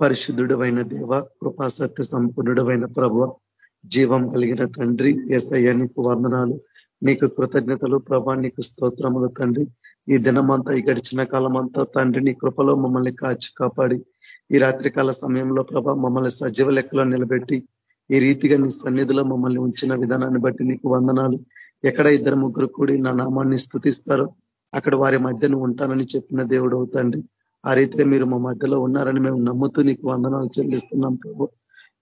పరిశుద్ధుడు అయిన దేవ కృపాసత్య సంపన్నుడమైన ప్రభు జీవం కలిగిన తండ్రి ఎస్ఐ నీకు వందనాలు నీకు కృతజ్ఞతలు ప్రభా నీకు స్తోత్రములు తండ్రి. ఈ దినమంతా ఈ గడిచిన కాలం అంతా తండ్రి నీ కృపలో మమ్మల్ని కాచి కాపాడి. ఈ రాత్రికాల సమయంలో ప్రభ మమ్మల్ని సజీవ లెక్కలో నిలబెట్టి ఈ రీతిగా నీ సన్నిధిలో మమ్మల్ని ఉంచిన విధానాన్ని బట్టి నీకు వందనాలు. ఎక్కడ ఇద్దరు ముగ్గురు కూడి నా నామాన్ని స్థుతిస్తారో అక్కడ వారి మధ్యను ఉంటానని చెప్పిన దేవుడు అవుతండి ఆ రీతిగా మీరు మా మధ్యలో ఉన్నారని మేము నమ్ముతూ నీకు వందనాలు చెల్లిస్తున్నాం ప్రభు.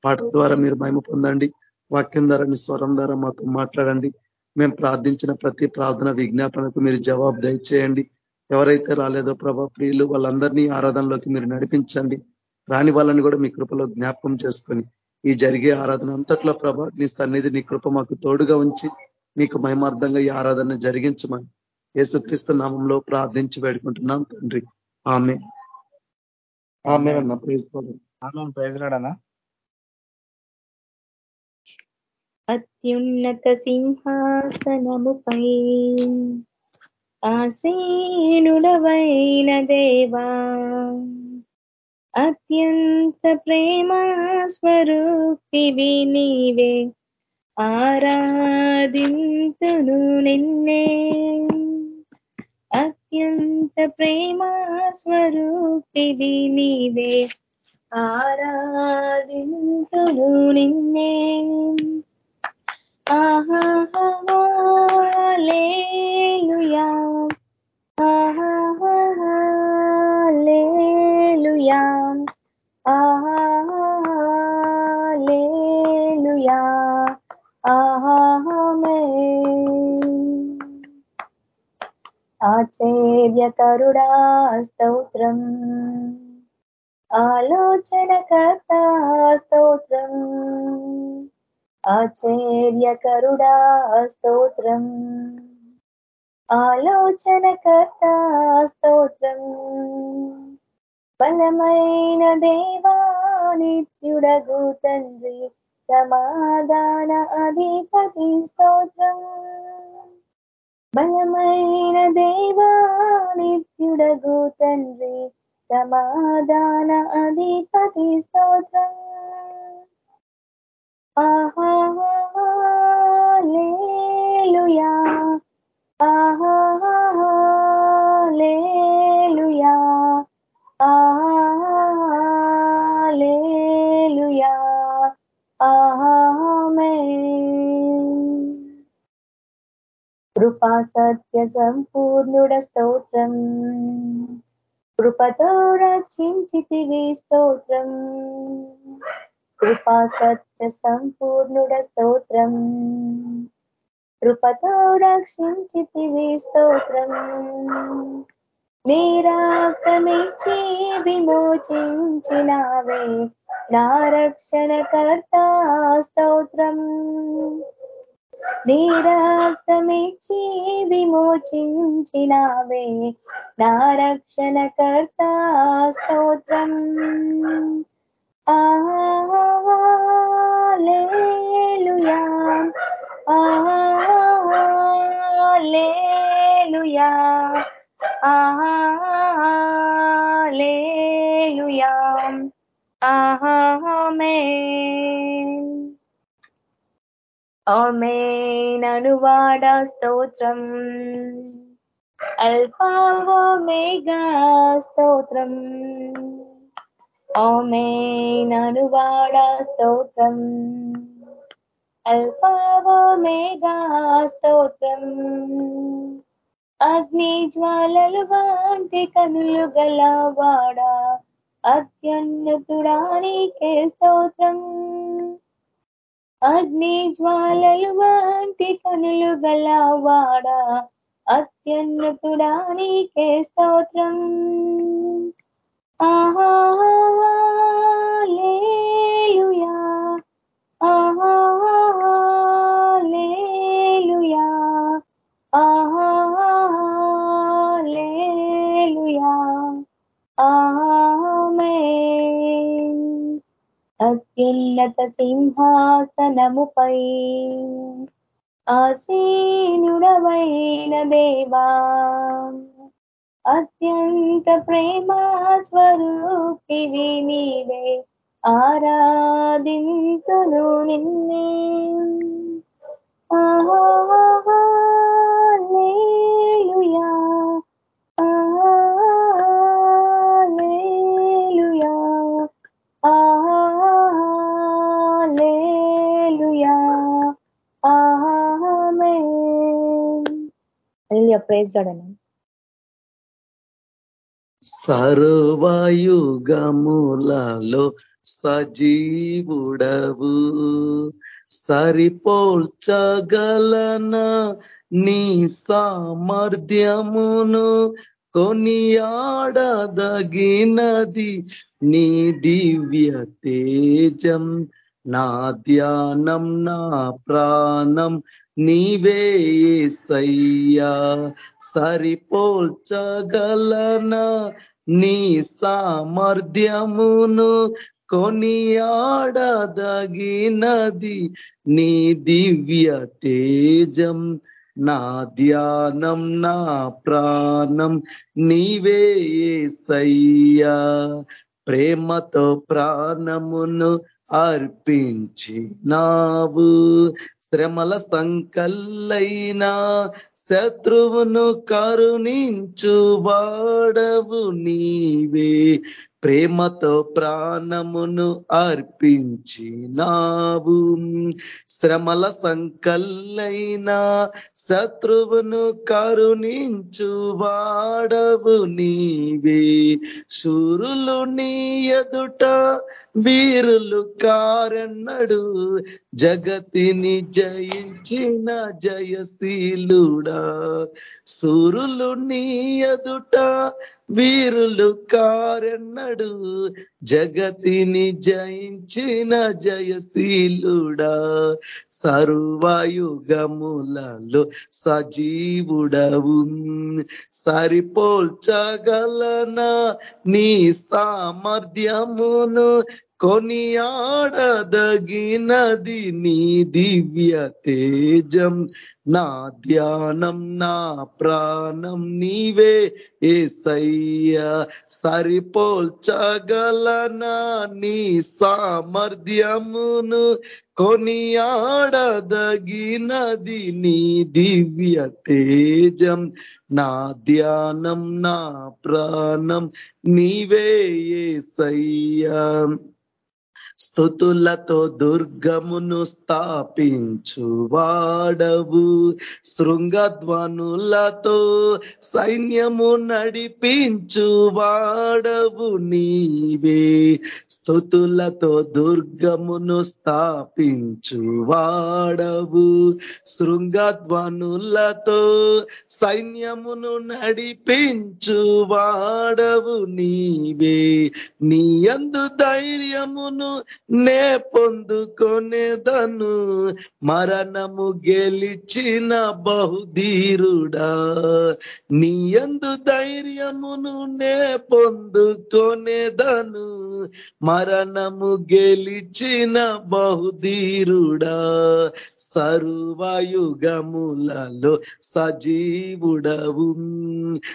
పాట ద్వారా మీరు మహిమ పొందండి. వాక్యం ద్వారా మీ స్వరం ద్వారా మాతో మాట్లాడండి. మేము ప్రార్థించిన ప్రతి ప్రార్థన విజ్ఞాపనకు మీరు జవాబు దయచేయండి. ఎవరైతే రాలేదో ప్రభా ప్రియులు వాళ్ళందరినీ ఆరాధనలోకి మీరు నడిపించండి. రాని వాళ్ళని కూడా మీ కృపలో జ్ఞాపకం చేసుకొని ఈ జరిగే ఆరాధన అంతట్లో ప్రభ నీ సన్నిధి నీ కృప మాకు తోడుగా ఉంచి నీకు మహిమార్థంగా ఈ ఆరాధన జరిగించమని యేసుక్రీస్తు నామంలో ప్రార్థించి వేడుకుంటున్నాం తండ్రి. ఆమె. ఆమె అన్న ప్రేజ్ ప్రైజ్ అన్నా అత్యున్నత సింహాసనముపై ఆసీనుడవైన దేవా అత్యంత ప్రేమ స్వరూపివి నీవే ఆరాధింతును నిన్నే. అత్యంత ప్రేమ స్వరూపిది నీవే. ఆరాధింతును నిన్నే. ఆహాలేలుయా ఆహాలేలుయా ఆహాలేలుయా ప్రియతరుడా స్తోత్రం ఆలోచనకర్త స్తోత్రం ఆశ్చర్యకరుడా స్తోత్రం ఆలోచనకర్త స్తోత్రం బలమైన దేవా నిత్యుడగు తండ్రి సమాధాన అధిపతి స్తోత్రం. బలమైన దేవా నిత్యుడగు తండ్రి సమాధాన అధిపతి స్తోత్రం. ఆహాలేలుయా ఆహా కృపా సత్య సంపూర్ణుడ స్తోత్రం. కృపతో రక్షించితివి స్తోత్రం. కృపా సత్య సంపూర్ణుడ స్తోత్రం. కృపతో రక్షించితివి స్తోత్రం. నీరాకమిచ్చి విమోచించినావే. నా రక్షణకర్త స్తోత్రం. నీరాకమిచ్చి విమోచించినావే నా రక్షణకర్త స్తోత్రం. ఆలేలుయా ఆమెననువాడ స్తోత్రం. అల్పావో మేఘా స్తోత్రం. ఆమెననువాడ స్తోత్రం. అల్పావో మేఘా స్తోత్రం. అగ్ని జ్వాలలు వాంటి కనులు గలవాడ? అత్యున్నతుడానికే స్తోత్రం. అగ్ని జ్వాలలు వంటి కనులు గలవాడ? అత్యున్నతుడానికే స్తోత్రం. ఆహా ఉన్నత సింహాసనముపై. ఆసీనుడవైన దేవా అత్యంత ప్రేమ స్వరూపివి నీవే ఆరాధింతును నిన్నే. ఆహా ప్రేజ్ గాడను సర్వాయుగములలో సజీవుడవు. సరిపోల్చగలన నీ సామర్థ్యమును కొనియాడదగినది నీ దివ్య తేజం. నా ధ్యానం నా ప్రాణం నీవే సయ్యా సరిపోల్చగలనా నీ సామర్థ్యమును కొనియాడదగినది నీ దివ్య తేజం. నా ధ్యానం నా ప్రాణం నీవే సయ్యా ప్రేమతో ప్రాణమును అర్పించినావు. శ్రమల సంకల్లైనా శత్రువును కరుణించు వాడవు నీవే. ప్రేమతో ప్రాణమును అర్పించినావు. శ్రమల సంకల్లైనా శత్రువును కరుణించు వాడవు నీవే. సూరులు నీ ఎదుట వీరులు కారన్నడు. జగతిని జయించిన జయశీలుడా. సూరులు నీ ఎదుట వీరులు కారెన్నడు జగతిని జయించిన జయశీలుడా. సర్వయుగములలో సజీవుడవు. సరిపోల్చగలన నీ సామర్థ్యమును కొనియాడదగినది నీ దివ్య తేజం. నా ధ్యానం నా ప్రాణం నీవే ఏసయ్యా. సరిపోల్చగలనా నీ సామర్థ్యమును? కొనియాడదగినది నీ దివ్య తేజం. నా ధ్యానం నా ప్రాణం నీవే ఏసయ్యా. స్థుతులతో దుర్గమును స్థాపించు వాడవు శృంగధ్వనులతో సైన్యము నడిపించు వాడవు నీవే. స్థుతులతో దుర్గమును స్థాపించు వాడవు. శృంగధ్వనులతో సైన్యమును నడిపించు వాడవు నీవే. నీ అందు ధైర్యమును నే పొందుకొనేదను. మరణము గెలిచిన బహుధీరుడా. నీ అందు ధైర్యమును నే పొందుకొనేదను. మరణము గెలిచిన బహుధీరుడా సర్వయుగములలో సజీవుడవు.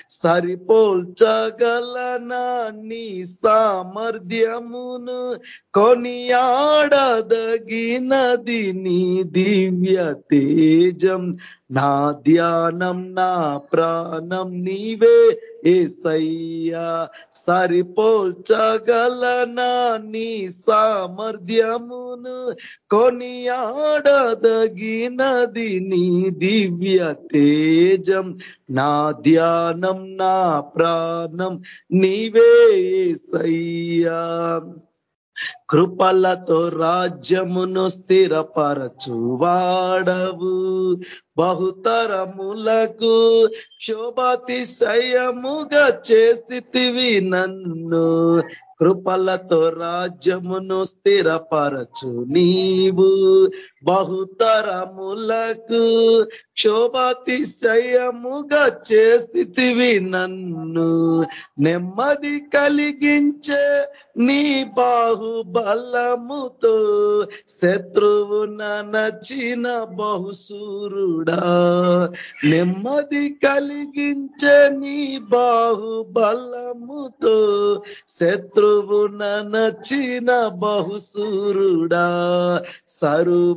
సరిపోల్చగలనా నీ సామర్థ్యమును? కొనియాడదగినది నీ దివ్య తేజం. నా ధ్యానం నా ప్రాణం నీవే ఏసయ్యా సరిపోల్చగలనా నీ సామర్థ్యమును? కొనియాడదగినది నీ దివ్య తేజం. నా ధ్యానం నా ప్రాణం నీవే ఏసయ్యా. కృపలతో రాజ్యమును స్థిరపరచువాడవు. బహుతరములకు శోభాతిశయముగా చేస్థితివి నన్ను. కృపలతో రాజ్యమును స్థిరపరచు నీవు. బహుతరములకు శోభాతిశయముగా చేస్తివి నన్ను. నెమ్మది కలిగించే నీ బాహుబలముతో శత్రువు నచ్చిన బహుసూరుడ దేవుడా నెమ్మది కలిగించే నీ బాహుబలముతో శత్రువు నచ్చిన బహుసూరుడా సర్వయుగములలో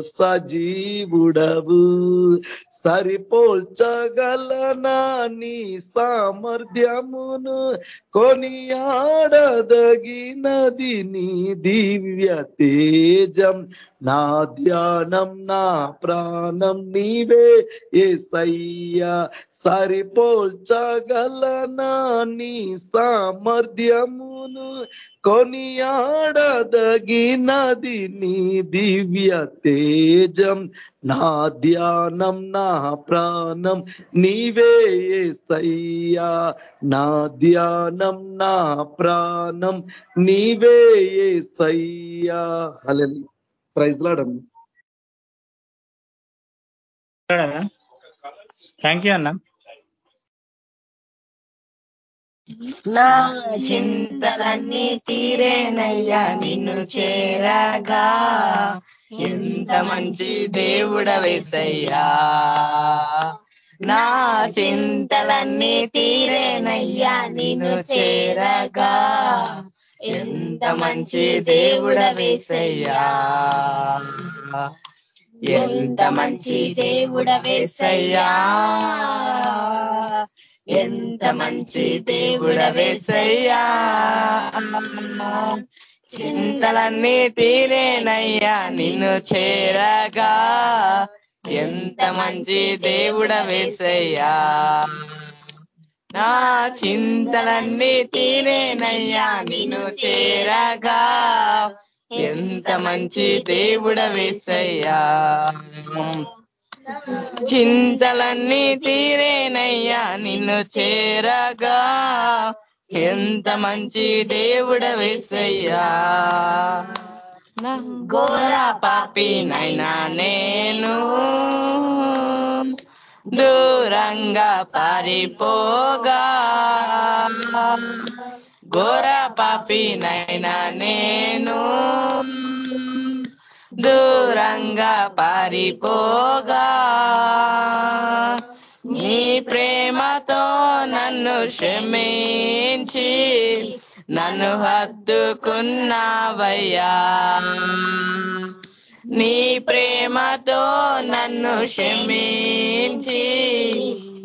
సజీవుడవు. సరిపోల్చగలనా నీ సామర్థ్యమును కొనియాడదగినది నీ దివ్య తేజం. నా ధ్యానం నా ప్రాణం నీవే ఏసయ్యా. సరిపోల్చగలనా నీ సామర్థ్యమును కొనియాడదగినది నీ దివ్య తేజం. నా ధ్యానం నా ప్రాణం నీవే సయ్యా నా ధ్యానం నా ప్రాణం నీవే సయ్యా హలే ప్రైజ్ లాడమ్మ థ్యాంక్ యూ అన్న. నా చింతలన్నీ తీరేనయ్యా నిన్ను చేరగా. ఎంత మంచి దేవుడ వేసయ్యా నా చింతలన్నీ తీరేనయ్యా నిన్ను చేరగా. ఎంత మంచి దేవుడ వేసయ్యా ఎంత మంచి దేవుడ వేసయ్యా ఎంత మంచి దేవుడ వేసయ్యా చింతలన్నీ తీరేనయ్యా నిన్ను చేరగా. ఎంత మంచి దేవుడ వేసయ్యా. నా చింతలన్నీ తీరేనయ్యా నిన్ను చేరగా. ఎంత మంచి దేవుడ వేసయ్యా. చింతలన్నీ తీరేనయ్యా నిన్ను చేరగా. ఎంత మంచి దేవుడ వేసయ్యా ఘోర పాపినైనా నేను. దూరంగా పారిపోగా. ఘోర పాపినైనా నేను. దూరంగా పారిపోగా. ప్రేమతో నన్ను క్షమించి నన్ను హత్తుకున్నావయ్యా. నీ ప్రేమతో నన్ను క్షమించి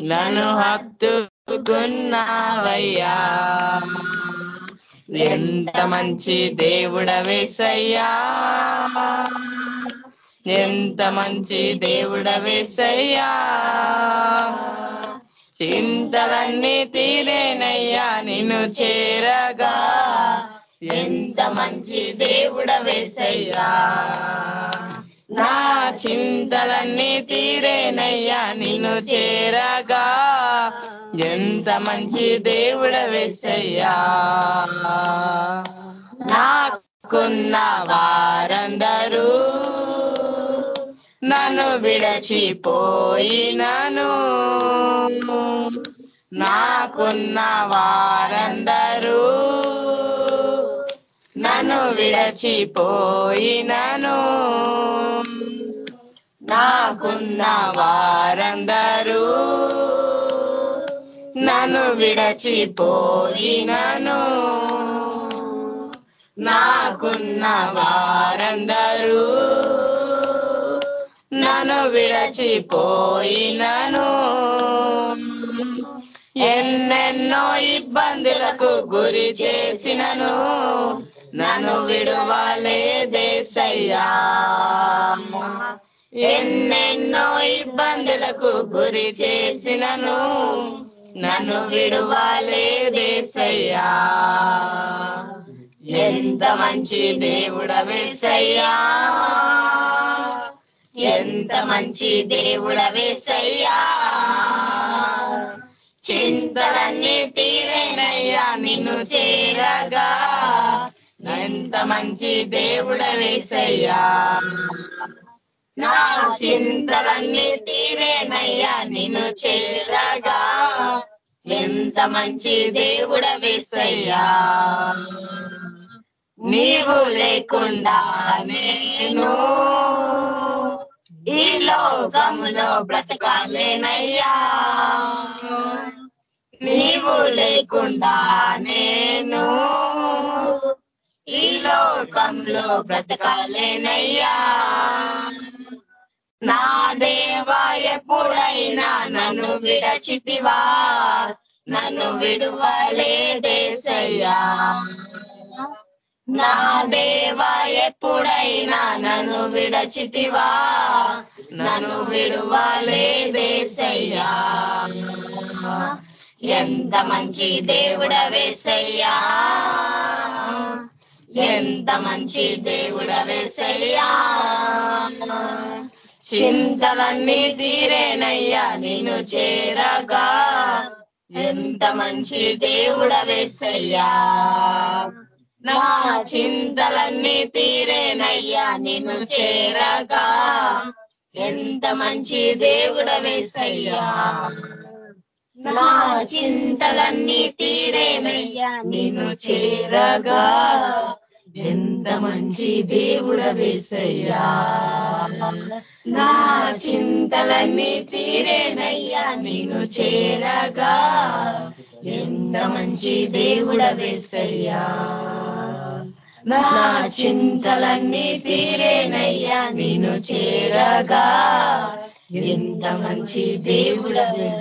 నన్ను హత్తుకున్నావయ్యా. ఎంత మంచి దేవుడ వేసయ్యా ఎంత మంచి దేవుడ వేసయ్యా చింతలన్నీ తీరేనయ్యా నిన్ను చేరగా. ఎంత మంచి దేవుడ వేసయ్యా. నా చింతలన్నీ తీరేనయ్యా నిన్ను చేరగా. ఎంత మంచి దేవుడ వేసయ్యా. నాకున్న వారందరూ నన్ను విడచిపోయినను నాకున్న వారందరూ నన్ను విడచిపోయినను నాకున్న వారందరూ నన్ను విడచిపోయినను నాకున్న వారందరూ నన్ను విడచిపోయినను ఎన్నెన్నో ఇబ్బందులకు గురి చేసినను. నన్ను విడవాలే దేశయ్యా. ఎన్నెన్నో ఇబ్బందులకు గురి చేసినను. నన్ను విడవాలే దేశయ్యా. ఎంత మంచి దేవుడ వేసయ్యా ఎంత మంచి దేవుడ వేసయ్యా చింతలన్నీ తీరేనయ్యా నిన్ను చేరగా. ఎంత మంచి దేవుడ వేసయ్యా నా చింతలన్నీ తీరేనయ్యా నిన్ను చేరగా. ఎంత మంచి దేవుడ వేసయ్యా నీవు లేకుండా నేను ఈ లోకములో బ్రతకాలేనయ్యా. నీవు లేకుండా నేను ఈ లోకంలో బ్రతకాలేనయ్యా. నా దేవా ఎప్పుడైనా నన్ను విడచితివా? నన్ను విడువలే దేశయ్యా నా దేవా ఎప్పుడైనా నన్ను విడచితివా? నన్ను విడువలేదేసయ్యా ఎంత మంచి దేవుడ వేసయ్యా ఎంత మంచి దేవుడ వేసయ్యా చింతలన్నీ తీరేనయ్యా నిన్ను చేరగా. ఎంత మంచి దేవుడ వేసయ్యా నా చింతలన్నీ తీరేనయ్యా నిన్ను చేరగా. ఎంత మంచి దేవుడ వేసయ్యా నా చింతలన్నీ తీరేనయ్యా నిన్ను చేరగా. ఎంత మంచి దేవుడవేసయ్యా నా చింతలన్నీ తీరేనయ్యా నిన్ను చేరగా. ఎంత మంచి దేవుడ వేసయ్యా నా చింతలన్నీ తీరేనయ్యా నిన్ను చేరగా. ఎంత మంచి దేవుడవేసయ్యా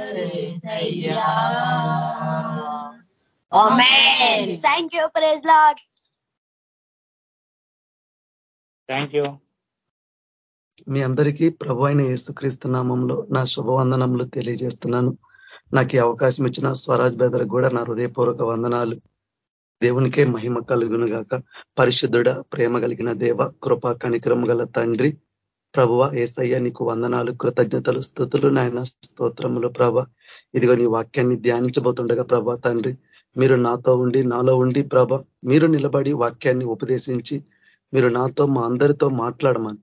amen thank you praise Lord thank you మీ అందరికీ ప్రభు అయిన యేసుక్రీస్తు నామంలో నా శుభవందనములు తెలియజేస్తున్నాను. నాకు ఈ అవకాశం ఇచ్చిన స్వరాజ్ బెదర్ కూడా నా హృదయపూర్వక వందనాలు. దేవునికే మహిమ కలుగును గాక పరిశుద్ధుడ ప్రేమ కలిగిన దేవ కృపా కనిక్రమ గల తండ్రి ప్రభువ ఏసయ్య నీకు వందనాలు కృతజ్ఞతలు స్థుతులు నాయన స్తోత్రములు ప్రభ. ఇదిగో నీ వాక్యాన్ని ధ్యానించబోతుండగా ప్రభా తండ్రి మీరు నాతో ఉండి నాలో ఉండి ప్రభ మీరు నిలబడి వాక్యాన్ని ఉపదేశించి మీరు నాతో మా అందరితో మాట్లాడమని.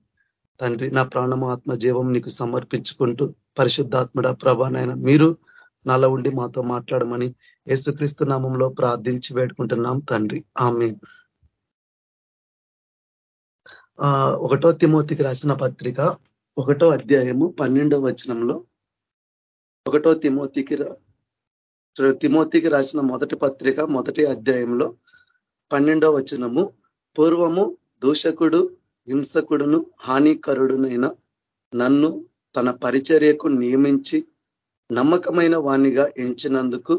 తండ్రి నా ప్రాణము ఆత్మ జీవం నీకు సమర్పించుకుంటూ పరిశుద్ధాత్ముడ ప్రభ నాయన మీరు నాలో ఉండి మాతో మాట్లాడమని యేసుక్రీస్తు నామంలో ప్రార్థించి వేడుకుంటున్నాం తండ్రి. ఆమె ఒకటో తిమోతికి రాసిన పత్రిక ఒకటో అధ్యాయము పన్నెండవ వచనంలో ఒకటో తిమోతికి తిమోతికి రాసిన మొదటి పత్రిక మొదటి అధ్యాయంలో పన్నెండవ వచనము పూర్వము దూషకుడు హింసకుడును హానికరుడునైన నన్ను తన పరిచర్యకు నియమించి నమ్మకమైన వాణిగా ఎంచినందుకు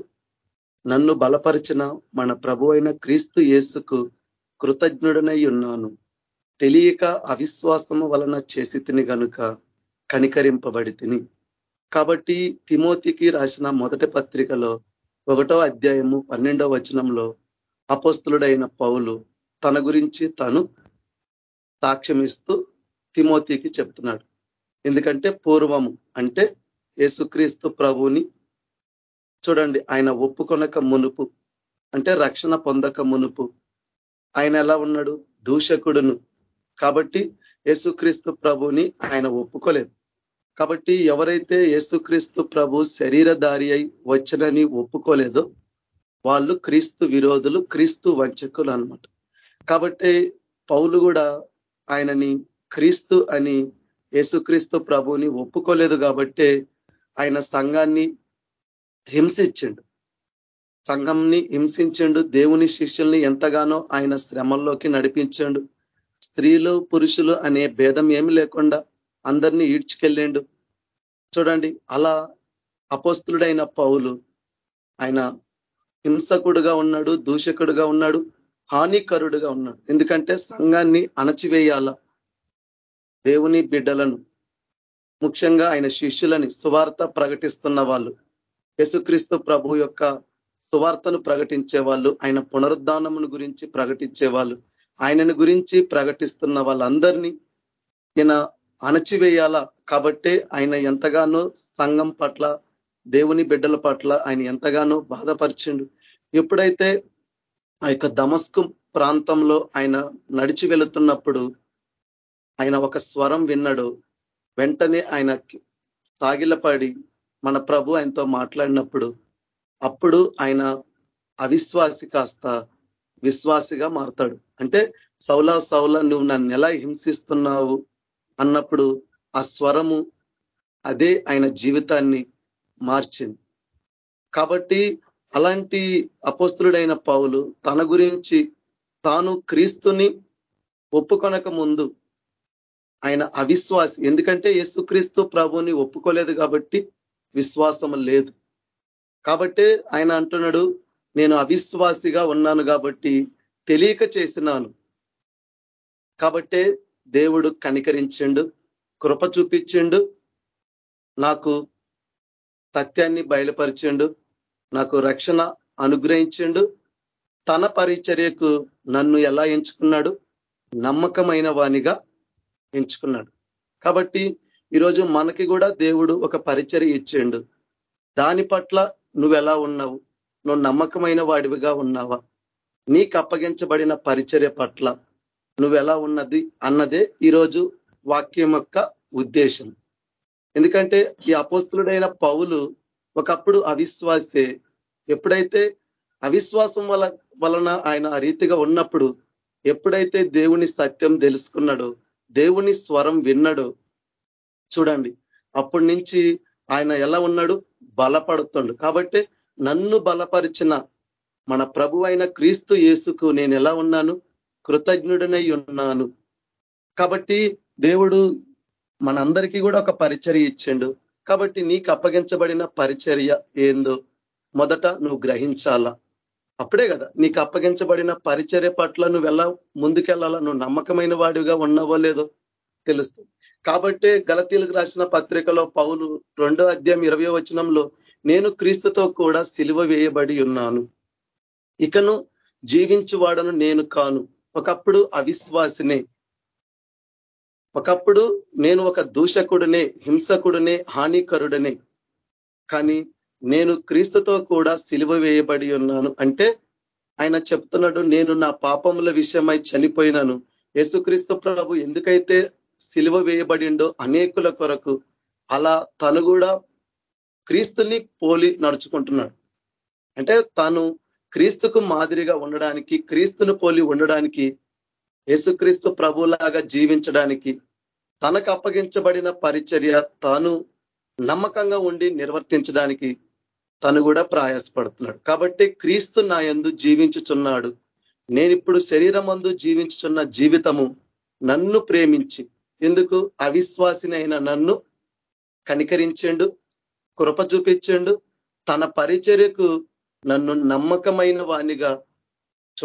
నన్ను బలపరిచిన మన ప్రభు అయిన క్రీస్తు యేసుకు కృతజ్ఞుడనై ఉన్నాను. తెలియక అవిశ్వాసము వలన చేసి తిని గనుక కనికరింపబడి తిని కాబట్టి తిమోతికి రాసిన మొదటి పత్రికలో ఒకటో అధ్యాయము పన్నెండో వచనంలో అపోస్తులుడైన పౌలు తన గురించి తను సాక్ష్యమిస్తూ తిమోతికి చెప్తున్నాడు. ఎందుకంటే పూర్వము అంటే యేసుక్రీస్తు ప్రభుని చూడండి ఆయన ఒప్పుకొనక మునుపు అంటే రక్షణ పొందక మునుపు ఆయన ఎలా ఉన్నాడు? దూషకుడును. కాబట్టి యేసుక్రీస్తు ప్రభుని ఆయన ఒప్పుకోలేదు. కాబట్టి ఎవరైతే యేసుక్రీస్తు ప్రభు శరీరధారి అయి వచ్చనని ఒప్పుకోలేదో వాళ్ళు క్రీస్తు విరోధులు క్రీస్తు వంచకులు అనమాట కాబట్టి పౌలు కూడా ఆయనని క్రీస్తు అని యేసుక్రీస్తు ప్రభుని ఒప్పుకోలేదు కాబట్టే ఆయన సంఘాన్ని హింసించిండు. సంఘంని హింసించిండు దేవుని శిష్యుల్ని ఎంతగానో ఆయన శ్రమంలోకి నడిపించాడు. స్త్రీలు పురుషులు అనే భేదం ఏమి లేకుండా అందరినీ ఈడ్చుకెళ్ళిండు. చూడండి అలా అపోస్తులుడైన పౌలు ఆయన హింసకుడుగా ఉన్నాడు దూషకుడుగా ఉన్నాడు హానికరుడుగా ఉన్నాడు. ఎందుకంటే సంఘాన్ని అణచివేయాల దేవుని బిడ్డలను ముఖ్యంగా ఆయన శిష్యులని సువార్త ప్రకటిస్తున్న వాళ్ళు. యేసుక్రీస్తు ప్రభు యొక్క సువార్తను ప్రకటించే వాళ్ళు ఆయన పునరుద్ధానమును గురించి ప్రకటించే వాళ్ళు ఆయనను గురించి ప్రకటిస్తున్న వాళ్ళందరినీ ఈయన అణచివేయాల కాబట్టే ఆయన ఎంతగానో సంఘం పట్ల దేవుని బిడ్డల పట్ల ఆయన ఎంతగానో బాధపరిచిండు. ఎప్పుడైతే ఆ యొక్క దమస్కు ప్రాంతంలో ఆయన నడిచి వెళుతున్నప్పుడు ఆయన ఒక స్వరం విన్నాడు. వెంటనే ఆయన సాగిలపడి మన ప్రభు ఆయనతో మాట్లాడినప్పుడు అప్పుడు ఆయన అవిశ్వాసి కాస్త విశ్వాసిగా మారతాడు. అంటే సౌలా సౌలా నువ్వు నన్ను ఎలా హింసిస్తున్నావు? అన్నప్పుడు ఆ స్వరము అదే ఆయన జీవితాన్ని మార్చింది. కాబట్టి అలాంటి అపోస్తులుడైన పౌలు తన గురించి తాను క్రీస్తుని ఒప్పుకొనక ముందు ఆయన అవిశ్వాసి ఎందుకంటే యేసుక్రీస్తు ప్రభుని ఒప్పుకోలేదు కాబట్టి విశ్వాసం లేదు. కాబట్టి ఆయన అంటున్నాడు నేను అవిశ్వాసిగా ఉన్నాను కాబట్టి తెలియక చేసినాను. కాబట్టే దేవుడు కనికరించిండు కృప చూపించిండు నాకు సత్యాన్ని బయలుపరిచిండు నాకు రక్షణ అనుగ్రహించిండు. తన పరిచర్యకు నన్ను ఎలా ఎంచుకున్నాడు? నమ్మకమైన వానిగా ఎంచుకున్నాడు. కాబట్టి ఈరోజు మనకి కూడా దేవుడు ఒక పరిచర్య ఇచ్చిండు. దాని పట్ల నువ్వెలా ఉన్నావు? నువ్వు నమ్మకమైన వాడివిగా ఉన్నావా? నీకు అప్పగించబడిన పరిచర్య పట్ల నువ్వెలా ఉన్నది అన్నదే ఈరోజు వాక్యం యొక్క ఉద్దేశం. ఎందుకంటే ఈ అపోస్తులుడైన పౌలు ఒకప్పుడు అవిశ్వాసే. ఎప్పుడైతే అవిశ్వాసం వల వలన ఆయన ఆ రీతిగా ఉన్నప్పుడు ఎప్పుడైతే దేవుని సత్యం తెలుసుకున్నాడో దేవుని స్వరం విన్నాడో చూడండి. అప్పటి నుంచి ఆయన ఎలా ఉన్నాడు? బలపడుతుండు. కాబట్టి నన్ను బలపరిచిన మన ప్రభు అయిన క్రీస్తు యేసుకు నేను ఎలా ఉన్నాను? కృతజ్ఞుడనై ఉన్నాను. కాబట్టి దేవుడు మనందరికీ కూడా ఒక పరిచర్య ఇచ్చిండు. కాబట్టి నీకు అప్పగించబడిన పరిచర్య ఏందో మొదట నువ్వు గ్రహించాలా? అప్పుడే కదా. నీకు అప్పగించబడిన పరిచర్య పట్ల నువ్వు ఎలా ముందుకెళ్ళాలా? నువ్వు నమ్మకమైన వాడిగా ఉన్నావో లేదో తెలుస్తుంది. కాబట్టే గలతీలకు రాసిన పత్రికలో పౌలు రెండో అధ్యాయం ఇరవై వచనంలో నేను క్రీస్తుతో కూడా సిలువ వేయబడి ఉన్నాను. ఇకను జీవించువాడను నేను కాను. ఒకప్పుడు అవిశ్వాసినే. ఒకప్పుడు నేను ఒక దూషకుడినే హింసకుడినే హానికరుడనే. కానీ నేను క్రీస్తుతో కూడా సిలువ వేయబడి ఉన్నాను. అంటే ఆయన చెప్తున్నాడు నేను నా పాపముల విషయమై చనిపోయినాను. యేసుక్రీస్తు ప్రభు ఎందుకైతే సిలువ వేయబడిండో అనేకుల కొరకు అలా తను కూడా క్రీస్తుని పోలి నడుచుకుంటున్నాడు. అంటే తాను క్రీస్తుకు మాదిరిగా ఉండడానికి క్రీస్తును పోలి ఉండడానికి యేసుక్రీస్తు ప్రభులాగా జీవించడానికి తనకు అప్పగించబడిన పరిచర్య తాను నమ్మకంగా ఉండి నిర్వర్తించడానికి తను కూడా ప్రయాసపడుతున్నాడు. కాబట్టి క్రీస్తు నా ఎందు జీవించుచున్నాడు. నేనిప్పుడు శరీరమందు జీవించుచున్న జీవితము నన్ను ప్రేమించి ఎందుకు? అవిశ్వాసినైన నన్ను కనికరించండు కృప చూపించండు. తన పరిచర్యకు నన్ను నమ్మకమైన వాణిగా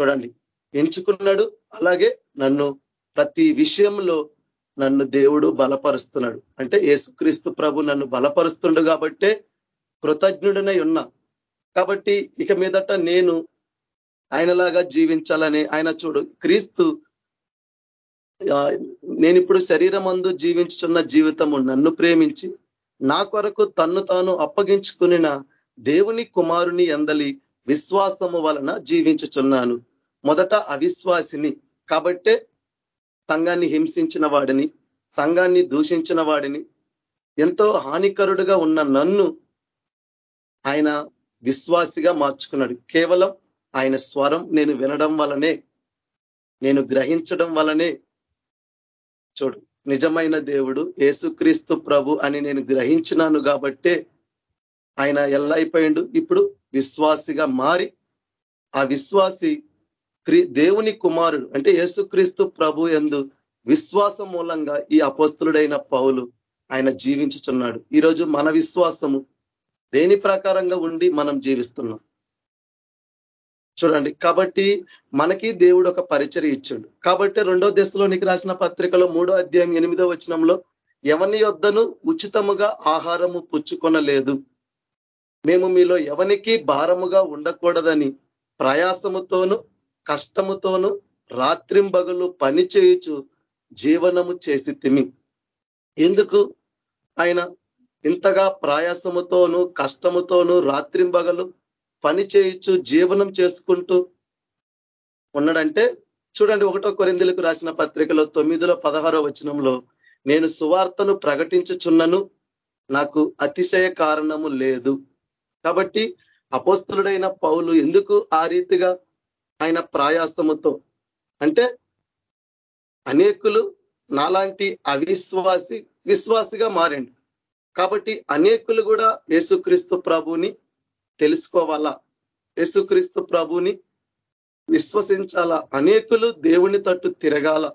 చూడండి. ఎంచుకున్నాడు అలాగే నన్ను ప్రతి విషయంలో నన్ను దేవుడు బలపరుస్తున్నాడు. అంటే యేసుక్రీస్తు ప్రభు నన్ను బలపరుస్తుండు కాబట్టే కృతజ్ఞుడనై ఉన్నా. కాబట్టి ఇక మీదట నేను ఆయనలాగా జీవించాలని ఆయన చూడు. క్రీస్తు నేను ఇప్పుడు శరీరం అందు జీవించుతున్న జీవితము నన్ను ప్రేమించి నా కొరకు తన్ను తాను అప్పగించుకునిన దేవుని కుమారుని ఎందలి విశ్వాసము వలన జీవించుచున్నాను. మొదట అవిశ్వాసిని కాబట్టే సంఘాన్ని హింసించిన వాడిని సంఘాన్ని దూషించిన వాడిని ఎంతో హానికరుడుగా ఉన్న నన్ను ఆయన విశ్వాసిగా మార్చుకున్నాడు. కేవలం ఆయన స్వరం నేను వినడం వలనే నేను గ్రహించడం వలనే చూడు నిజమైన దేవుడు ఏసుక్రీస్తు ప్రభు అని నేను గ్రహించినాను కాబట్టే ఆయన ఎల్లైపోయిండు. అయిపోయిండు ఇప్పుడు విశ్వాసిగా మారి ఆ విశ్వాసి దేవుని కుమారుడు అంటే యేసుక్రీస్తు ప్రభు ఎందు విశ్వాసం మూలంగా ఈ అపస్తులుడైన పౌలు ఆయన జీవించుచున్నాడు. ఈరోజు మన విశ్వాసము దేని ప్రకారంగా ఉండి మనం జీవిస్తున్నాం? చూడండి. కాబట్టి మనకి దేవుడు ఒక పరిచయం ఇచ్చాడు. కాబట్టి రెండో దశలోనికి రాసిన పత్రికలో మూడో అధ్యాయం ఎనిమిదో వచనంలో ఎవని యొద్దను ఉచితముగా ఆహారము పుచ్చుకొనలేదు. మేము మీలో ఎవనికి భారముగా ఉండకూడదని ప్రయాసముతోను కష్టముతోను రాత్రింబగలు పని చేయుచు జీవనము చేసి తిమి ఎందుకు? ఆయన ఇంతగా ప్రయాసముతోను కష్టముతోను రాత్రింబగలు పని చేయొచ్చు జీవనం చేసుకుంటూ ఉన్నాడంటే చూడండి ఒకటో కొరిందులకు రాసిన పత్రికలో తొమ్మిదిలో పదహారో వచనంలో నేను సువార్తను ప్రకటించుచున్నను నాకు అతిశయ కారణము లేదు. కాబట్టి అపోస్తులుడైన పౌలు ఎందుకు ఆ రీతిగా ఆయన ప్రయాసముతో? అంటే అనేకులు నాలాంటి అవిశ్వాసి విశ్వాసిగా మారిండు. కాబట్టి అనేకులు కూడా యేసుక్రీస్తు ప్రభుని తెలుసుకోవాలా? యేసుక్రీస్తు ప్రభుని విశ్వసించాలా? అనేకులు దేవుని తట్టు తిరగాల?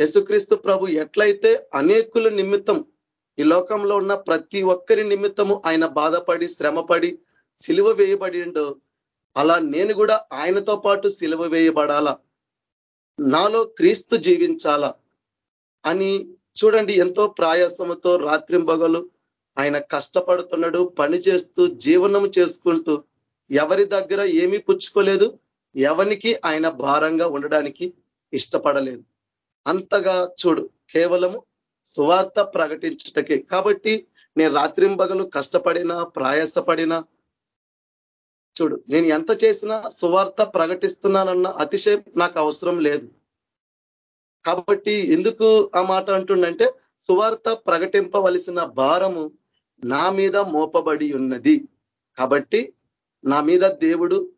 యేసుక్రీస్తు ప్రభు ఎట్లయితే అనేకుల నిమిత్తం ఈ లోకంలో ఉన్న ప్రతి ఒక్కరి నిమిత్తము ఆయన బాధపడి శ్రమపడి సిలువ వేయబడిండో అలా నేను కూడా ఆయనతో పాటు సిలువ వేయబడాలా? నాలో క్రీస్తు జీవించాలా? అని చూడండి ఎంతో ప్రాయాసముతో రాత్రింబగలు ఆయన కష్టపడుతున్నాడు పని చేస్తూ జీవనం చేసుకుంటూ ఎవరి దగ్గర ఏమీ పుచ్చుకోలేదు ఎవనికి ఆయన భారంగా ఉండడానికి ఇష్టపడలేదు. అంతగా చూడు కేవలము సువార్త ప్రకటించటకే. కాబట్టి నేను రాత్రింబగలు కష్టపడినా ప్రయాసపడినా చూడు నేను ఎంత చేసినా సువార్త ప్రకటిస్తున్నానన్న అతిశయం నాకు అవసరం లేదు. కాబట్టి ఎందుకు ఆ మాట అంటుండంటే సువార్త ప్రకటింపవలసిన భారము నా మీద మోపబడి ఉన్నది. కాబట్టి నా మీద దేవుడు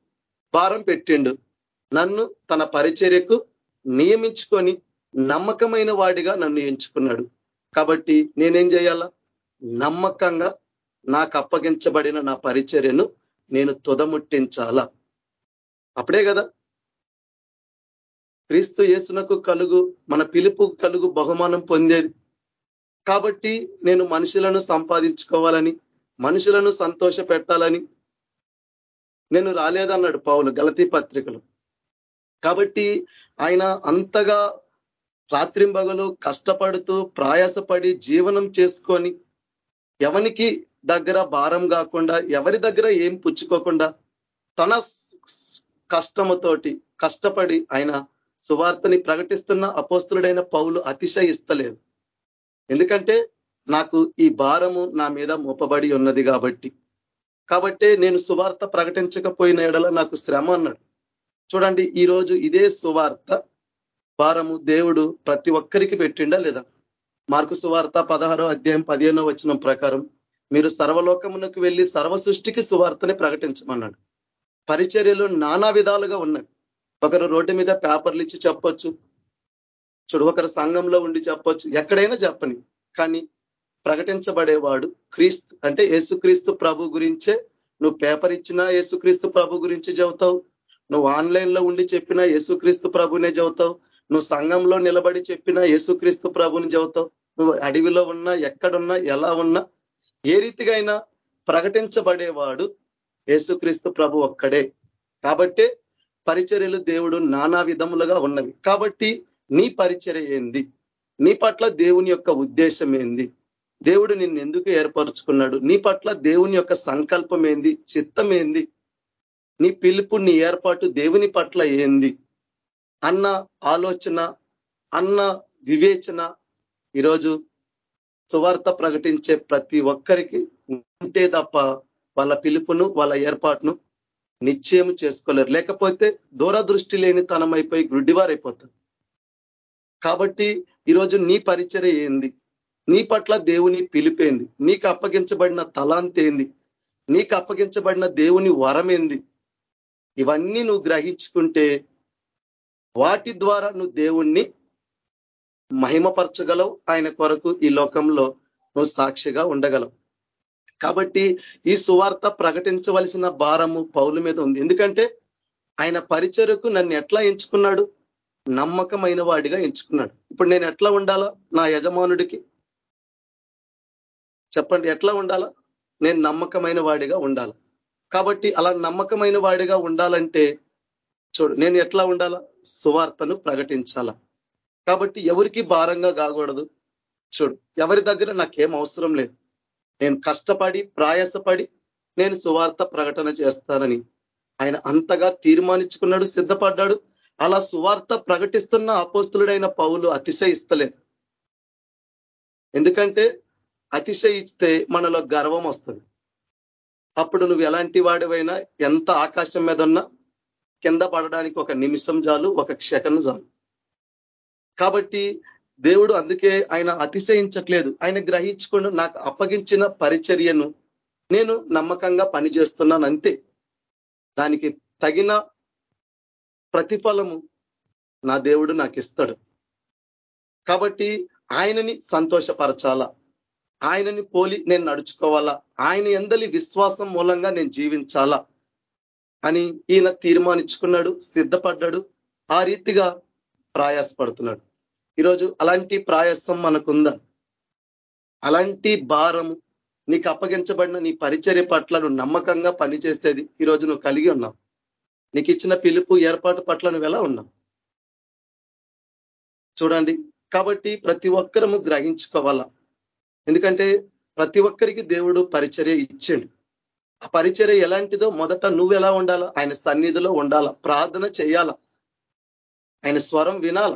భారం పెట్టిండు. నన్ను తన పరిచర్యకు నియమించుకొని నమ్మకమైన వాడిగా నన్ను ఎంచుకున్నాడు. కాబట్టి నేనేం చేయాలా? నమ్మకంగా నాకు అప్పగించబడిన నా పరిచర్యను నేను తుదముట్టించాలా. అప్పుడే కదా క్రీస్తు యేసునకు కలుగు మన పిలుపు కలుగు బహుమానం పొందేది. కాబట్టి నేను మనుషులను సంపాదించుకోవాలని మనుషులను సంతోష పెట్టాలని నేను రాలేదన్నాడు పౌలు గలతీ పత్రికలు. కాబట్టి ఆయన అంతగా రాత్రింబగలు కష్టపడుతూ ప్రయాసపడి జీవనం చేసుకొని ఎవనికి దగ్గర భారం కాకుండా ఎవరి దగ్గర ఏం పుచ్చుకోకుండా తన కష్టముతోటి కష్టపడి ఆయన సువార్తని ప్రకటిస్తున్న అపోస్తుడైన పౌలు అతిశయిస్తలేదు. ఎందుకంటే నాకు ఈ భారము నా మీద మోపబడి ఉన్నది కాబట్టి. కాబట్టే నేను సువార్త ప్రకటించకపోయిన ఎడల నాకు శ్రమ అన్నాడు. చూడండి ఈరోజు ఇదే సువార్త భారము దేవుడు ప్రతి ఒక్కరికి పెట్టిండా లేదా? మార్కు సువార్త పదహారో అధ్యాయం పదిహేనో వచ్చిన ప్రకారం మీరు సర్వలోకమునకు వెళ్ళి సర్వ సృష్టికి సువార్తని ప్రకటించమన్నాడు. పరిచర్యలు నానా విధాలుగా ఉన్నాయి. ఒకరు రోడ్డు మీద పేపర్లు ఇచ్చి చెప్పొచ్చు చూడు ఒకరు సంఘంలో ఉండి చెప్పొచ్చు ఎక్కడైనా చెప్పని. కానీ ప్రకటించబడేవాడు క్రీస్తు అంటే యేసుక్రీస్తు ప్రభు గురించే. నువ్వు పేపర్ ఇచ్చినా యేసుక్రీస్తు ప్రభు గురించి చెబుతావు. నువ్వు ఆన్లైన్లో ఉండి చెప్పినా యేసుక్రీస్తు ప్రభునే చెబుతావు. నువ్వు సంఘంలో నిలబడి చెప్పినా యేసుక్రీస్తు ప్రభుని చెబుతావు. నువ్వు అడవిలో ఉన్నా ఎక్కడున్నా ఎలా ఉన్నా ఏ రీతిగా అయినా ప్రకటించబడేవాడు యేసుక్రీస్తు ప్రభు ఒక్కడే. కాబట్టి పరిచర్యలు దేవుడు నానా విధములుగా ఉన్నవి. కాబట్టి నీ పరిచర్య ఏంది? నీ పట్ల దేవుని యొక్క ఉద్దేశం ఏంది? దేవుడు నిన్ను ఎందుకు ఏర్పరచుకున్నాడు? నీ పట్ల దేవుని యొక్క సంకల్పం ఏంది? చిత్తం ఏంది? నీ పిలుపు నీ ఏర్పాటు దేవుని పట్ల ఏంది? అన్న ఆలోచన అన్న వివేచన ఈరోజు సువార్త ప్రకటించే ప్రతి ఒక్కరికి ఉంటే తప్ప వాళ్ళ పిలుపును వాళ్ళ ఏర్పాటును నిశ్చయం చేసుకోలేరు. లేకపోతే దూరదృష్టి లేని తనమైపోయి గుడ్డివారైపోతారు. కాబట్టి ఈరోజు నీ పరిచయ ఏంది? నీ పట్ల దేవుని పిలిపేంది నీకు అప్పగించబడిన తలాంతేంది నీకు అప్పగించబడిన దేవుని వరం ఏంది? ఇవన్నీ నువ్వు గ్రహించుకుంటే వాటి ద్వారా నువ్వు దేవుణ్ణి మహిమపరచగలవు. ఆయన కొరకు ఈ లోకంలో నువ్వు సాక్షిగా ఉండగలవు. కాబట్టి ఈ సువార్త ప్రకటించవలసిన భారము పౌల మీద ఉంది. ఎందుకంటే ఆయన పరిచరకు నన్ను ఎట్లా ఎంచుకున్నాడు? నమ్మకమైన వాడిగా ఎంచుకున్నాడు. ఇప్పుడు నేను ఎట్లా ఉండాలా నా యజమానుడికి చెప్పండి ఎట్లా ఉండాలా నేను నమ్మకమైన వాడిగా ఉండాల. కాబట్టి అలా నమ్మకమైన వాడిగా ఉండాలంటే చూడు నేను ఎట్లా ఉండాలా సువార్తను ప్రకటించాలా. కాబట్టి ఎవరికి భారంగా కాకూడదు. చూడు ఎవరి దగ్గర నాకేం అవసరం లేదు. నేను కష్టపడి ప్రయాసపడి నేను సువార్త ప్రకటన చేస్తానని. ఆయన అంతగా తీర్మానించుకున్నాడు సిద్ధపడ్డాడు. అలా సువార్త ప్రకటిస్తున్న అపోస్తులుడైన పౌలు అతిశయిస్తలేదు. ఎందుకంటే అతిశయిస్తే మనలో గర్వం వస్తుంది. అప్పుడు నువ్వు ఎలాంటి వాడివైనా ఎంత ఆకాశం మీద ఉన్నా కింద పడడానికి ఒక నిమిషం చాలు ఒక క్షకను చాలు. కాబట్టి దేవుడు అందుకే ఆయన అతిశయించట్లేదు. ఆయన గ్రహించుకుని నాకు అప్పగించిన పరిచర్యను నేను నమ్మకంగా పనిచేస్తున్నాను అంతే. దానికి తగిన ప్రతిఫలము నా దేవుడు నాకు ఇస్తాడు కాబట్టి ఆయనని సంతోషపరచాలా. ఆయనని పోలి నేను నడుచుకోవాలా. ఆయన ఎందలి విశ్వాసం మూలంగా నేను జీవించాలా అని ఈయన తీర్మానించుకున్నాడు సిద్ధపడ్డాడు ఆ రీతిగా ప్రయాసపడుతున్నాడు. ఈరోజు అలాంటి ప్రయాసం మనకుందా? అలాంటి భారము నీకు అప్పగించబడిన నీ పరిచర్య పట్ల నువ్వు నమ్మకంగా పనిచేసేది ఈరోజు నువ్వు కలిగి ఉన్నావు. నీకు ఇచ్చిన పిలుపు ఏర్పాటు పట్ల నువ్వు ఎలా ఉన్నావు? చూడండి. కాబట్టి ప్రతి ఒక్కరము గ్రహించుకోవాలా? ఎందుకంటే ప్రతి ఒక్కరికి దేవుడు పరిచర్య ఇచ్చిండు. ఆ పరిచర్య ఎలాంటిదో మొదట నువ్వు ఎలా ఉండాలా? ఆయన సన్నిధిలో ఉండాలా? ప్రార్థన చేయాల? ఆయన స్వరం వినాల?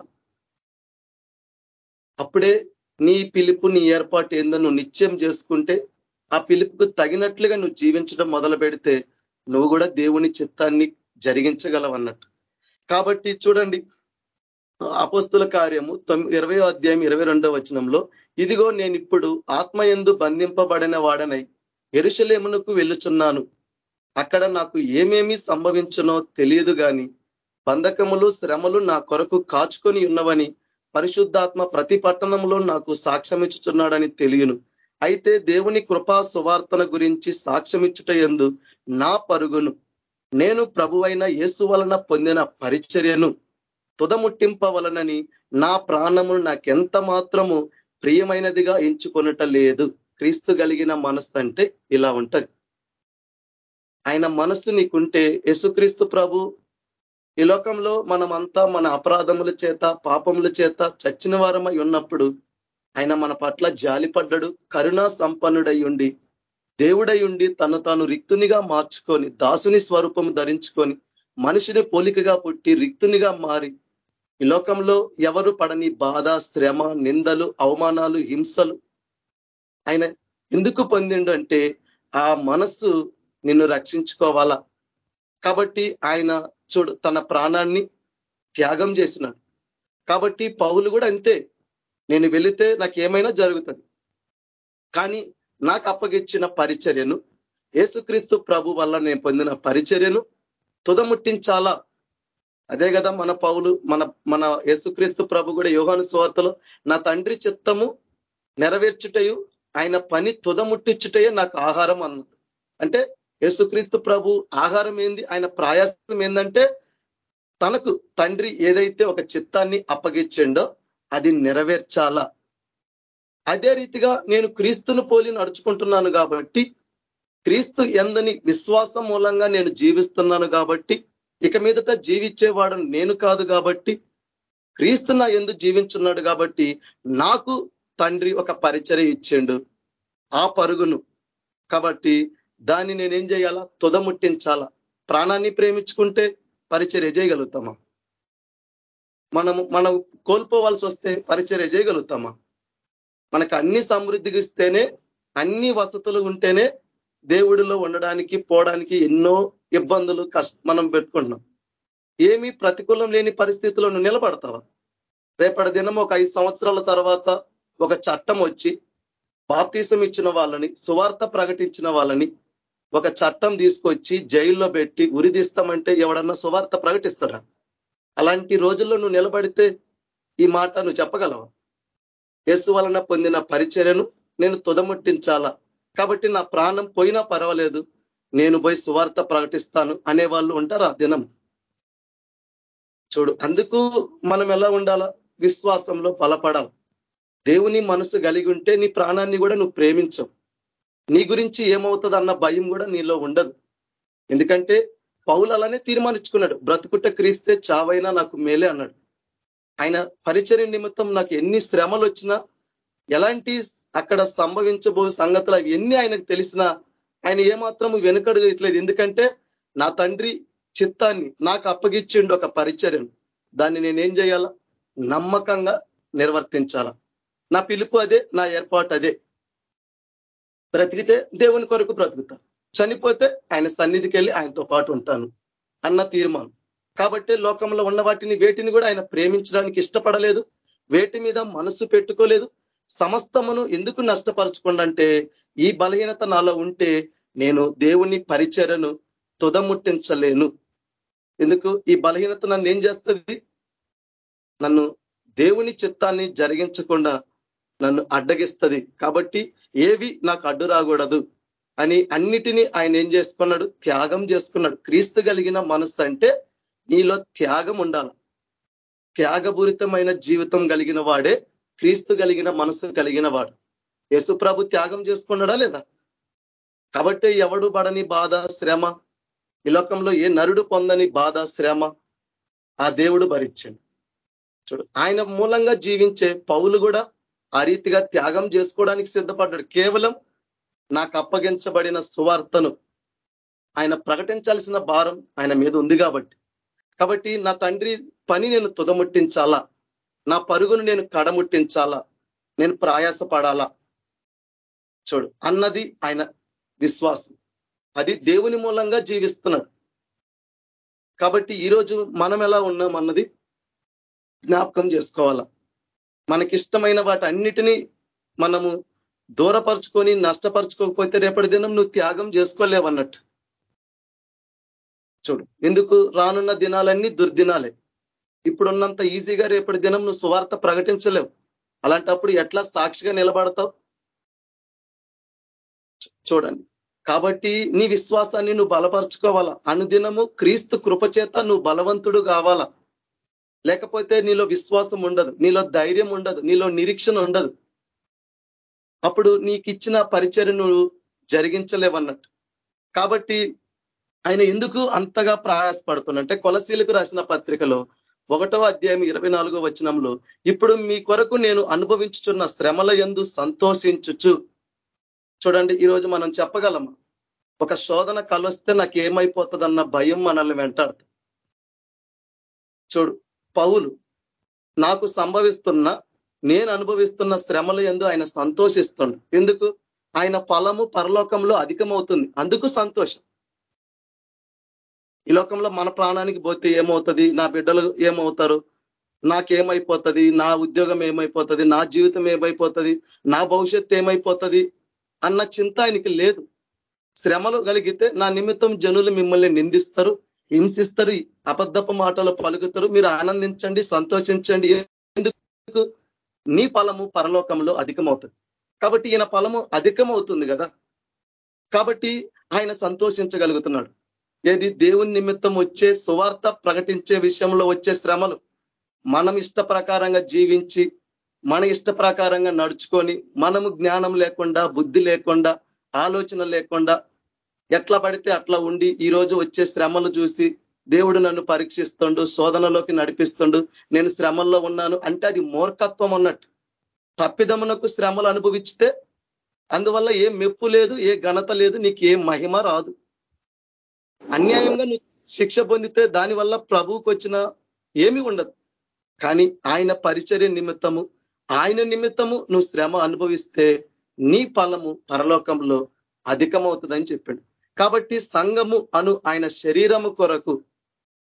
అప్పుడే నీ పిలుపు నీ ఏర్పాటు ఏందో నువ్వు నిత్యం చేసుకుంటే ఆ పిలుపుకు తగినట్లుగా నువ్వు జీవించడం మొదలు పెడితే నువ్వు కూడా దేవుని చిత్తాన్ని జరిగించగలవన్నట్టు. కాబట్టి చూడండి అపస్తుల కార్యము ఇరవై అధ్యాయం ఇరవై రెండో వచనంలో ఇదిగో నేను ఇప్పుడు ఆత్మయందు బంధింపబడిన వాడనై ఎరుశలేమునకు వెళ్ళుచున్నాను. అక్కడ నాకు ఏమేమి సంభవించునో తెలియదు గాని బంధకములు శ్రమలు నా కొరకు కాచుకొని ఉన్నవని పరిశుద్ధాత్మ ప్రతి పట్టణంలో నాకు సాక్ష్యమిచ్చుచున్నాడని తెలియను. అయితే దేవుని కృపా సువార్తన గురించి సాక్ష్యమిచ్చుట ఎందు నా పరుగును నేను ప్రభువైన యేసు వలన పొందిన పరిచర్యను తుదముట్టింపవలనని నా ప్రాణమును నాకెంత మాత్రము ప్రియమైనదిగా ఎంచుకొనట లేదు. క్రీస్తు కలిగిన మనస్సు అంటే ఇలా ఉంటది. ఆయన మనస్సు నీకుంటే యేసుక్రీస్తు ప్రభు ఈ లోకంలో మనమంతా మన అపరాధముల చేత పాపముల చేత చచ్చిన వారమై ఉన్నప్పుడు ఆయన మన పట్ల జాలిపడ్డడు కరుణా సంపన్నుడై ఉండి దేవుడై ఉండి తను తాను రిక్తునిగా మార్చుకొని దాసుని స్వరూపం ధరించుకొని మనిషిని పోలికగా పుట్టి రిక్తునిగా మారి ఈ లోకంలో ఎవరు పడని బాధ శ్రమ నిందలు అవమానాలు హింసలు? ఆయన ఎందుకు పొందిండు అంటే ఆ మనస్సు నిన్ను రక్షించుకోవాలా? కాబట్టి ఆయన చూడు తన ప్రాణాన్ని త్యాగం చేసినాడు. కాబట్టి పౌలు కూడా అంతే. నేను వెళితే నాకు ఏమైనా జరుగుతుంది. కానీ నాకు అప్పగిచ్చిన పరిచర్యను ఏసుక్రీస్తు ప్రభు వల్ల నేను పొందిన పరిచర్యను తుదముట్టించాలా? అదే కదా మన పౌలు మన మన యేసుక్రీస్తు ప్రభు కూడా యోహాను స్వార్తలో నా తండ్రి చిత్తము నెరవేర్చుటయు ఆయన పని తుదముట్టించుటయే నాకు ఆహారం అన్నాడు. అంటే యేసుక్రీస్తు ప్రభు ఆహారం ఏంది? ఆయన ప్రయాసం ఏంటంటే తనకు తండ్రి ఏదైతే ఒక చిత్తాన్ని అప్పగించిండో అది నెరవేర్చాలా? అదే రీతిగా నేను క్రీస్తును పోలి నడుచుకుంటున్నాను కాబట్టి క్రీస్తు ఎందని విశ్వాసం మూలంగా నేను జీవిస్తున్నాను కాబట్టి ఇక మీదట జీవించేవాడు నేను కాదు కాబట్టి క్రీస్తు నా ఎందు జీవించున్నాడు కాబట్టి నాకు తండ్రి ఒక పరిచర్య ఇచ్చిండు. ఆ పరుగును కాబట్టి దాన్ని నేనేం చేయాలా? తుదముట్టించాలా? ప్రాణాన్ని ప్రేమించుకుంటే పరిచర్య చేయగలుగుతామా? మనము మనం కోల్పోవాల్సి వస్తే పరిచర్య చేయగలుగుతామా? మనకు అన్ని సమృద్ధికి ఇస్తేనే అన్ని వసతులు ఉంటేనే దేవుడిలో ఉండడానికి పోవడానికి ఎన్నో ఇబ్బందులు కష్ట మనం పెట్టుకుంటున్నాం. ఏమీ ప్రతికూలం లేని పరిస్థితుల్లో నువ్వు నిలబడతావా? రేపటి దినం ఒక ఐదు సంవత్సరాల తర్వాత ఒక చట్టం వచ్చి బాప్తీసం ఇచ్చిన వాళ్ళని సువార్త ప్రకటించిన వాళ్ళని ఒక చట్టం తీసుకొచ్చి జైల్లో పెట్టి ఉరిదిస్తామంటే ఎవడన్నా సువార్త ప్రకటిస్తాడా? అలాంటి రోజుల్లో నువ్వు నిలబడితే ఈ మాట నువ్వు చెప్పగలవా? యేసు వలన పొందిన పరిచర్యను నేను తుదముట్టించాలా? కాబట్టి నా ప్రాణం పోయినా పర్వాలేదు. నేను పోయి సువార్త ప్రకటిస్తాను అనే వాళ్ళు ఉంటారు ఆ దినం? చూడు అందుకు మనం ఎలా ఉండాలా? విశ్వాసంలో బలపడాలి. దేవుని మనసు కలిగి ఉంటే నీ ప్రాణాన్ని కూడా నువ్వు ప్రేమించవు. నీ గురించి ఏమవుతుంది అన్న భయం కూడా నీలో ఉండదు. ఎందుకంటే పౌలు అలానే తీర్మానించుకున్నాడు బ్రతుకుట క్రీస్తే చావైనా నాకు మేలే అన్నాడు. ఆయన పరిచర్య నిమిత్తం నాకు ఎన్ని శ్రమలు వచ్చినా ఎలాంటి అక్కడ సంభవించబో సంగతులు అవి ఎన్ని ఆయనకు తెలిసినా ఆయన ఏమాత్రం వెనుకడగట్లేదు ఎందుకంటే నా తండ్రి చిత్తాన్ని నాకు అప్పగిచ్చిండు ఒక పరిచర్యను. దాన్ని నేనేం చేయాలా? నమ్మకంగా నిర్వర్తించాలా? నా పిలుపు అదే నా ఏర్పాటు అదే. బ్రతికితే దేవుని కొరకు బ్రతుకుతా. చనిపోతే ఆయన సన్నిధికి వెళ్ళి ఆయనతో పాటు ఉంటాను అన్న తీర్మానం. కాబట్టి లోకంలో ఉన్న వాటిని వేటిని కూడా ఆయన ప్రేమించడానికి ఇష్టపడలేదు. వేటి మీద మనసు పెట్టుకోలేదు. సమస్తమును ఎందుకు నష్టపరచుకుండంటే ఈ బలహీనత నాలో ఉంటే నేను దేవుని పరిచరను తుదముట్టించలేను. ఎందుకు? ఈ బలహీనత నన్ను ఏం చేస్తుంది? నన్ను దేవుని చిత్తాన్ని జరిగించకుండా నన్ను అడ్డగిస్తుంది. కాబట్టి ఏవి నాకు అడ్డు రాకూడదు అని అన్నిటినీ ఆయన ఏం చేసుకున్నాడు? త్యాగం చేసుకున్నాడు. క్రీస్తు కలిగిన మనస్సు అంటే నీలో త్యాగం ఉండాలి. త్యాగపూరితమైన జీవితం కలిగిన వాడే క్రీస్తు కలిగిన మనసు కలిగిన వాడు. యేసుప్రభు త్యాగం చేసుకున్నాడా లేదా? కాబట్టి ఎవడు పడని బాధ శ్రమ ఈ లోకంలో ఏ నరుడు పొందని బాధ శ్రమ ఆ దేవుడు భరించండి. చూడు ఆయన మూలంగా జీవించే పౌలు కూడా ఆ రీతిగా త్యాగం చేసుకోవడానికి సిద్ధపడ్డాడు. కేవలం నాకు అప్పగించబడిన సువార్తను ఆయన ప్రకటించాల్సిన భారం ఆయన మీద ఉంది కాబట్టి. కాబట్టి నా తండ్రి పని నేను తుదముట్టించాలా? నా పరుగును నేను కడముట్టించాలా? నేను ప్రయాసపడాలా? చూడు అన్నది ఆయన విశ్వాసం. అది దేవుని మూలంగా జీవిస్తున్నాడు. కాబట్టి ఈరోజు మనం ఎలా ఉన్నాం అన్నది జ్ఞాపకం చేసుకోవాలా? మనకిష్టమైన వాటి అన్నిటినీ మనము దూరపరుచుకొని నష్టపరుచుకోకపోతే రేపటి దినం నువ్వు త్యాగం చేసుకోలేవన్నట్టు. చూడు. ఎందుకు? రానున్న దినాలన్నీ దుర్దినాలే. ఇప్పుడున్నంత ఈజీగా రేపటి దినం నువ్వు సువార్త ప్రకటించలేవు. అలాంటప్పుడు ఎట్లా సాక్షిగా నిలబడతావు? చూడండి. కాబట్టి నీ విశ్వాసాన్ని నువ్వు బలపరుచుకోవాలా? అనుదినము క్రీస్తు కృపచేత నువ్వు బలవంతుడు కావాలా? లేకపోతే నీలో విశ్వాసం ఉండదు నీలో ధైర్యం ఉండదు నీలో నిరీక్షణ ఉండదు. అప్పుడు నీకు ఇచ్చిన పరిచయం నువ్వు జరిగించలేవన్నట్టు. కాబట్టి ఆయన ఎందుకు అంతగా ప్రయాసపడుతుందంటే కొలసీలకు రాసిన పత్రికలో ఒకటో అధ్యాయం ఇరవై నాలుగో వచనంలో ఇప్పుడు మీ కొరకు నేను అనుభవించుచున్న శ్రమల ఎందు సంతోషించుచు. చూడండి ఈరోజు మనం చెప్పగలము? ఒక శోధన కలొస్తే నాకు ఏమైపోతుందన్న భయం మనల్ని వెంటాడుతుంది. చూడు పౌలు నాకు సంభవిస్తున్న నేను అనుభవిస్తున్న శ్రమల ఎందు ఆయన సంతోషిస్తుండు. ఎందుకు? ఆయన ఫలము పరలోకంలో అధికమవుతుంది. అందుకు సంతోషం. ఈ లోకంలో మన ప్రాణానికి పోతే ఏమవుతుంది? నా బిడ్డలు ఏమవుతారు? నాకేమైపోతుంది? నా ఉద్యోగం ఏమైపోతుంది? నా జీవితం ఏమైపోతుంది? నా భవిష్యత్తు ఏమైపోతుంది? అన్న చింత ఆయనకి లేదు. శ్రమలు కలిగితే నా నిమిత్తం జనులు మిమ్మల్ని నిందిస్తారు హింసిస్తారు అబద్ధపు మాటలు పలుకుతారు. మీరు ఆనందించండి సంతోషించండి. ఎందుకు? నీ ఫలము పరలోకంలో అధికమవుతుంది. కాబట్టి ఈయన ఫలము అధికమవుతుంది కదా? కాబట్టి ఆయన సంతోషించగలుగుతున్నాడు. ఏది దేవుని నిమిత్తం వచ్చే సువార్త ప్రకటించే విషయంలో వచ్చే శ్రమలు మనం ఇష్ట ప్రకారంగా జీవించి మన ఇష్ట ప్రకారంగా నడుచుకొని మనము జ్ఞానం లేకుండా బుద్ధి లేకుండా ఆలోచన లేకుండా ఎట్లా పడితే అట్లా ఉండి ఈ రోజు వచ్చే శ్రమలు చూసి దేవుడు నన్ను పరీక్షిస్తుండు శోధనలోకి నడిపిస్తుండు నేను శ్రమల్లో ఉన్నాను అంటే అది మూర్ఖత్వం అన్నట్టు. తప్పిదమునకు శ్రమలు అనుభవించితే అందువల్ల ఏ మెప్పు లేదు ఏ ఘనత లేదు నీకు ఏ మహిమ రాదు. అన్యాయంగా నువ్వు శిక్ష పొందితే దానివల్ల ప్రభువుకు వచ్చిన ఏమి ఉండదు. కానీ ఆయన పరిచర్య నిమిత్తము ఆయన నిమిత్తము నువ్వు శ్రమ అనుభవిస్తే నీ ఫలము పరలోకంలో అధికమవుతుందని చెప్పాడు. కాబట్టి సంఘము అను ఆయన శరీరము కొరకు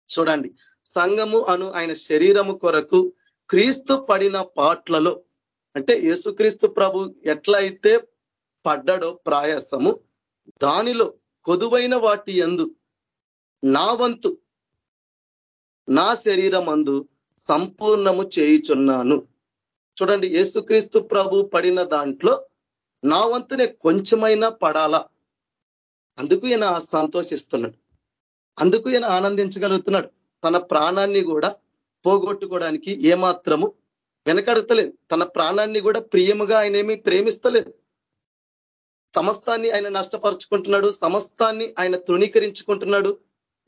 చూడండి సంఘము అను ఆయన శరీరము కొరకు క్రీస్తు పడిన పాట్లలో అంటే యేసుక్రీస్తు ప్రభు ఎట్లయితే పడ్డాడో ప్రయాసము దానిలో కొదువైన వాటి ఎందు నా వంతు నా శరీరం అందు సంపూర్ణము చేయుచున్నాను. చూడండి యేసుక్రీస్తు ప్రభు పడిన దాంట్లో నా వంతునే కొంచెమైనా పడాలా? అందుకు ఈయన సంతోషిస్తున్నాడు. అందుకు ఈయన ఆనందించగలుగుతున్నాడు. తన ప్రాణాన్ని కూడా పోగొట్టుకోవడానికి ఏమాత్రము వెనకడతలేదు. తన ప్రాణాన్ని కూడా ప్రియముగా ఆయన ప్రేమిస్తలేదు. సమస్తాన్ని ఆయన నష్టపరుచుకుంటున్నాడు సమస్తాన్ని ఆయన తృణీకరించుకుంటున్నాడు.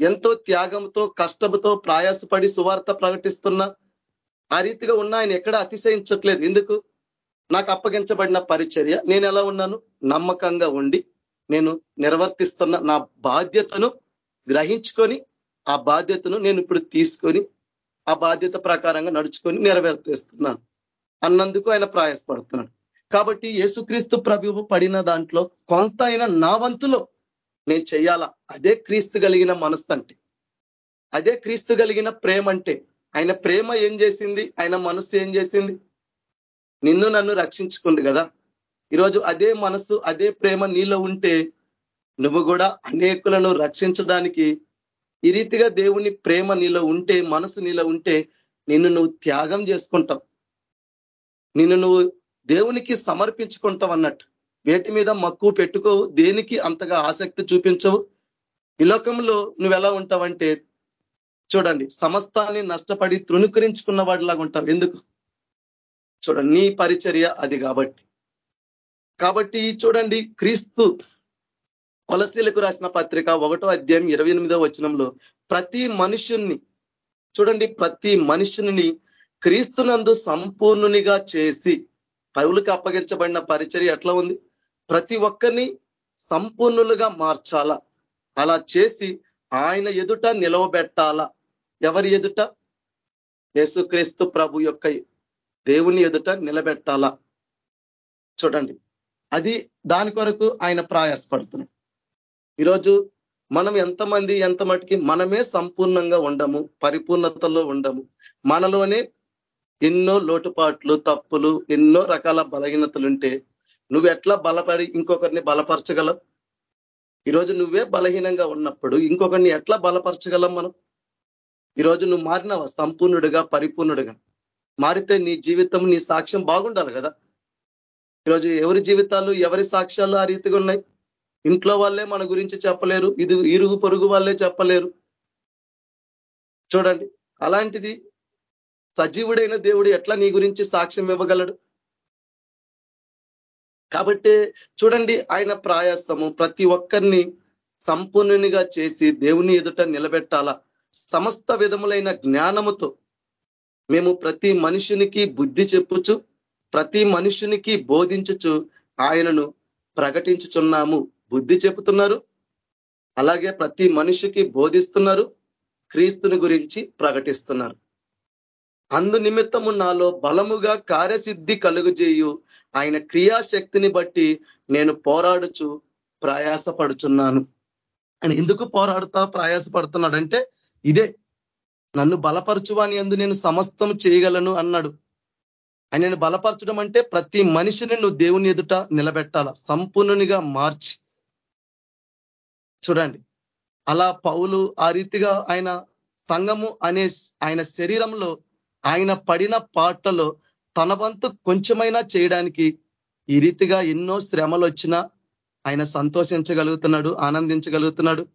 ఎంతో త్యాగంతో కష్టంతో ప్రయాసపడి సువార్త ప్రకటిస్తున్నా ఆ రీతిగా ఉన్న ఆయన ఎక్కడ అతిశయించట్లేదు. ఎందుకు? నాకు అప్పగించబడిన పరిచర్య. నేను ఎలా ఉన్నాను? నమ్మకంగా ఉండి నేను నిర్వర్తిస్తున్న నా బాధ్యతను గ్రహించుకొని ఆ బాధ్యతను నేను ఇప్పుడు తీసుకొని ఆ బాధ్యత ప్రకారంగా నడుచుకొని నెరవేర్తిస్తున్నాను అన్నందుకు ఆయన ప్రయాసపడుతున్నాడు. కాబట్టి యేసుక్రీస్తు ప్రభువు పడిన దాంట్లో కొంత అయినా నా వంతులో నేను చేయాలా? అదే క్రీస్తు కలిగిన మనస్సు అంటే అదే క్రీస్తు కలిగిన ప్రేమ అంటే ఆయన ప్రేమ ఏం చేసింది? ఆయన మనస్సు ఏం చేసింది? నిన్ను నన్ను రక్షించుకుంది కదా. ఈరోజు అదే మనస్సు అదే ప్రేమ నీలో ఉంటే నువ్వు కూడా అనేకులను రక్షించడానికి ఈ రీతిగా దేవుని ప్రేమ నీలో ఉంటే మనసు నీలో ఉంటే నిన్ను నువ్వు త్యాగం చేసుకుంటావు. నిన్ను నువ్వు దేవునికి సమర్పించుకుంటాం అన్నట్టు వేటి మీద మక్కువ పెట్టుకోవు దేనికి అంతగా ఆసక్తి చూపించవు. ఈ లోకంలో నువ్వు ఎలా ఉంటావంటే చూడండి సమస్తాన్ని నష్టపడి తృణీకరించుకున్న వాడిలాగా ఉంటావు. ఎందుకు? చూడండి నీ పరిచర్య అది కాబట్టి. కాబట్టి చూడండి క్రీస్తు కొలసీలకు రాసిన పత్రిక ఒకటో అధ్యాయం ఇరవై ఎనిమిదో వచనంలో ప్రతి మనుషుణ్ణి చూడండి ప్రతి మనుషుని క్రీస్తునందు సంపూర్ణునిగా చేసి పౌలకి అప్పగించబడిన పరిచర్య ఎట్లా ఉంది? ప్రతి ఒక్కరిని సంపూర్ణులుగా మార్చాలా? అలా చేసి ఆయన ఎదుట నిలవబెట్టాలా? ఎవరి ఎదుట? యేసుక్రీస్తు ప్రభు యొక్క దేవుని ఎదుట నిలబెట్టాలా? చూడండి. అది దాని కొరకు ఆయన ప్రయాసపడుతున్నాడు. ఈరోజు మనం ఎంతమంది ఎంత మటుకి మనమే సంపూర్ణంగా ఉండము పరిపూర్ణతలో ఉండము. మనలోనే ఎన్నో లోటుపాట్లు తప్పులు ఎన్నో రకాల బలహీనతలుంటే నువ్వు ఎట్లా బలపడి ఇంకొకరిని బలపరచగలవు? ఈరోజు నువ్వే బలహీనంగా ఉన్నప్పుడు ఇంకొకరిని ఎట్లా బలపరచగలం మనం? ఈరోజు నువ్వు మారినవా? సంపూర్ణుడిగా పరిపూర్ణుడిగా. మారితే నీ జీవితం నీ సాక్ష్యం బాగుండాలి కదా? ఈరోజు ఎవరి జీవితాలు ఎవరి సాక్ష్యాలు ఆ రీతిగా ఉన్నాయి? ఇంట్లో వాళ్ళే మన గురించి చెప్పలేరు. ఇది ఇరుగు పొరుగు వాళ్ళే చెప్పలేరు. చూడండి అలాంటిది సజీవుడైన దేవుడు ఎట్లా నీ గురించి సాక్ష్యం ఇవ్వగలడు? కాబట్టి చూడండి ఆయన ప్రయాసము ప్రతి ఒక్కరిని సంపూర్ణునిగా చేసి దేవుని ఎదుట నిలబెట్టాలా? సమస్త విధములైన జ్ఞానముతో మేము ప్రతి మనుషునికి బుద్ధి చెప్పుచు ప్రతి మనుషునికి బోధించుచు ఆయనను ప్రకటించుచున్నాము. బుద్ధి చెబుతున్నారు అలాగే ప్రతి మనిషికి బోధిస్తున్నారు. క్రీస్తుని గురించి ప్రకటిస్తున్నారు. అందు నిమిత్తము నాలో బలముగా కార్యసిద్ధి కలుగుజేయు. ఆయన క్రియాశక్తిని బట్టి నేను పోరాడుచు ప్రయాసపడుచున్నాను. ఆయన ఎందుకు పోరాడుతా ప్రయాసపడుతున్నాడంటే ఇదే నన్ను బలపరచువాని ఎందు నేను సమస్తం చేయగలను అన్నాడు. ఆయనను బలపరచడం అంటే ప్రతి మనిషిని నువ్వు దేవుని ఎదుట నిలబెట్టాల సంపూర్ణునిగా మార్చి. చూడండి అలా పౌలు ఆ రీతిగా ఆయన సంఘము అనే ఆయన శరీరంలో ఆయన పడిన పాటలో తన వంతు కొంచెమైనా చేయడానికి ఈ రీతిగా ఎన్నో శ్రమలు వచ్చినా ఆయన సంతోషించగలుగుతున్నాడు ఆనందించగలుగుతున్నాడు.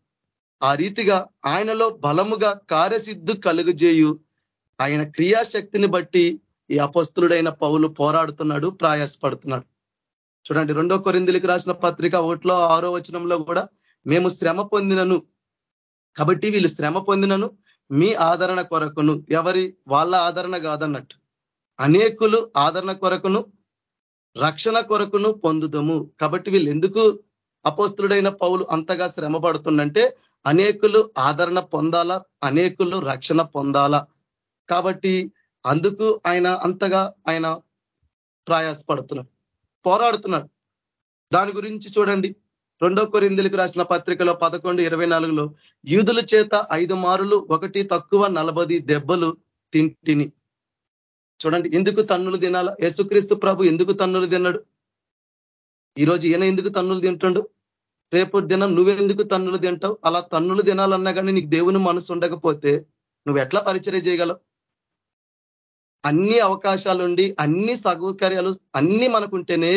ఆ రీతిగా ఆయనలో బలముగా కార్యసిద్ధు కలుగుజేయు ఆయన క్రియాశక్తిని బట్టి ఈ అపస్తుడైన పౌలు పోరాడుతున్నాడు ప్రయాసపడుతున్నాడు. చూడండి రెండో కొరిందులకు రాసిన పత్రిక ఒకటిలో ఆరో వచనంలో కూడా మేము శ్రమ పొందినను. కాబట్టి వీళ్ళు శ్రమ పొందినను. మీ ఆదరణ కొరకును ఎవరి వాళ్ళ ఆదరణ కాదన్నట్టు. అనేకులు ఆదరణ కొరకును రక్షణ కొరకును పొందుదము. కాబట్టి వీళ్ళు ఎందుకు అపోస్తుడైన పౌలు అంతగా శ్రమ పడుతుందంటే అనేకులు ఆదరణ పొందాలా? అనేకులు రక్షణ పొందాలా? కాబట్టి అందుకు ఆయన అంతగా ఆయన ప్రయాసపడుతున్నాడు పోరాడుతున్నాడు. దాని గురించి చూడండి. రెండో కొరిందులకు రాసిన పత్రికలో పదకొండు ఇరవై నాలుగులో యూదుల చేత ఐదు మారులు ఒకటి తక్కువ నలభది దెబ్బలు తింటిని. చూడండి ఎందుకు తన్నులు తినాల? యేసుక్రీస్తు ప్రభు ఎందుకు తన్నులు తిన్నాడు? ఈరోజు ఈయన ఎందుకు తన్నులు తింటుండు? రేపు దినం నువ్వెందుకు తన్నులు తింటావు? అలా తన్నులు తినాలన్నా కానీ నీకు దేవుని మనసు ఉండకపోతే నువ్వు ఎట్లా పరిచయం చేయగలవు? అన్ని అవకాశాలుండి అన్ని సౌకర్యాలు అన్ని మనకుంటేనే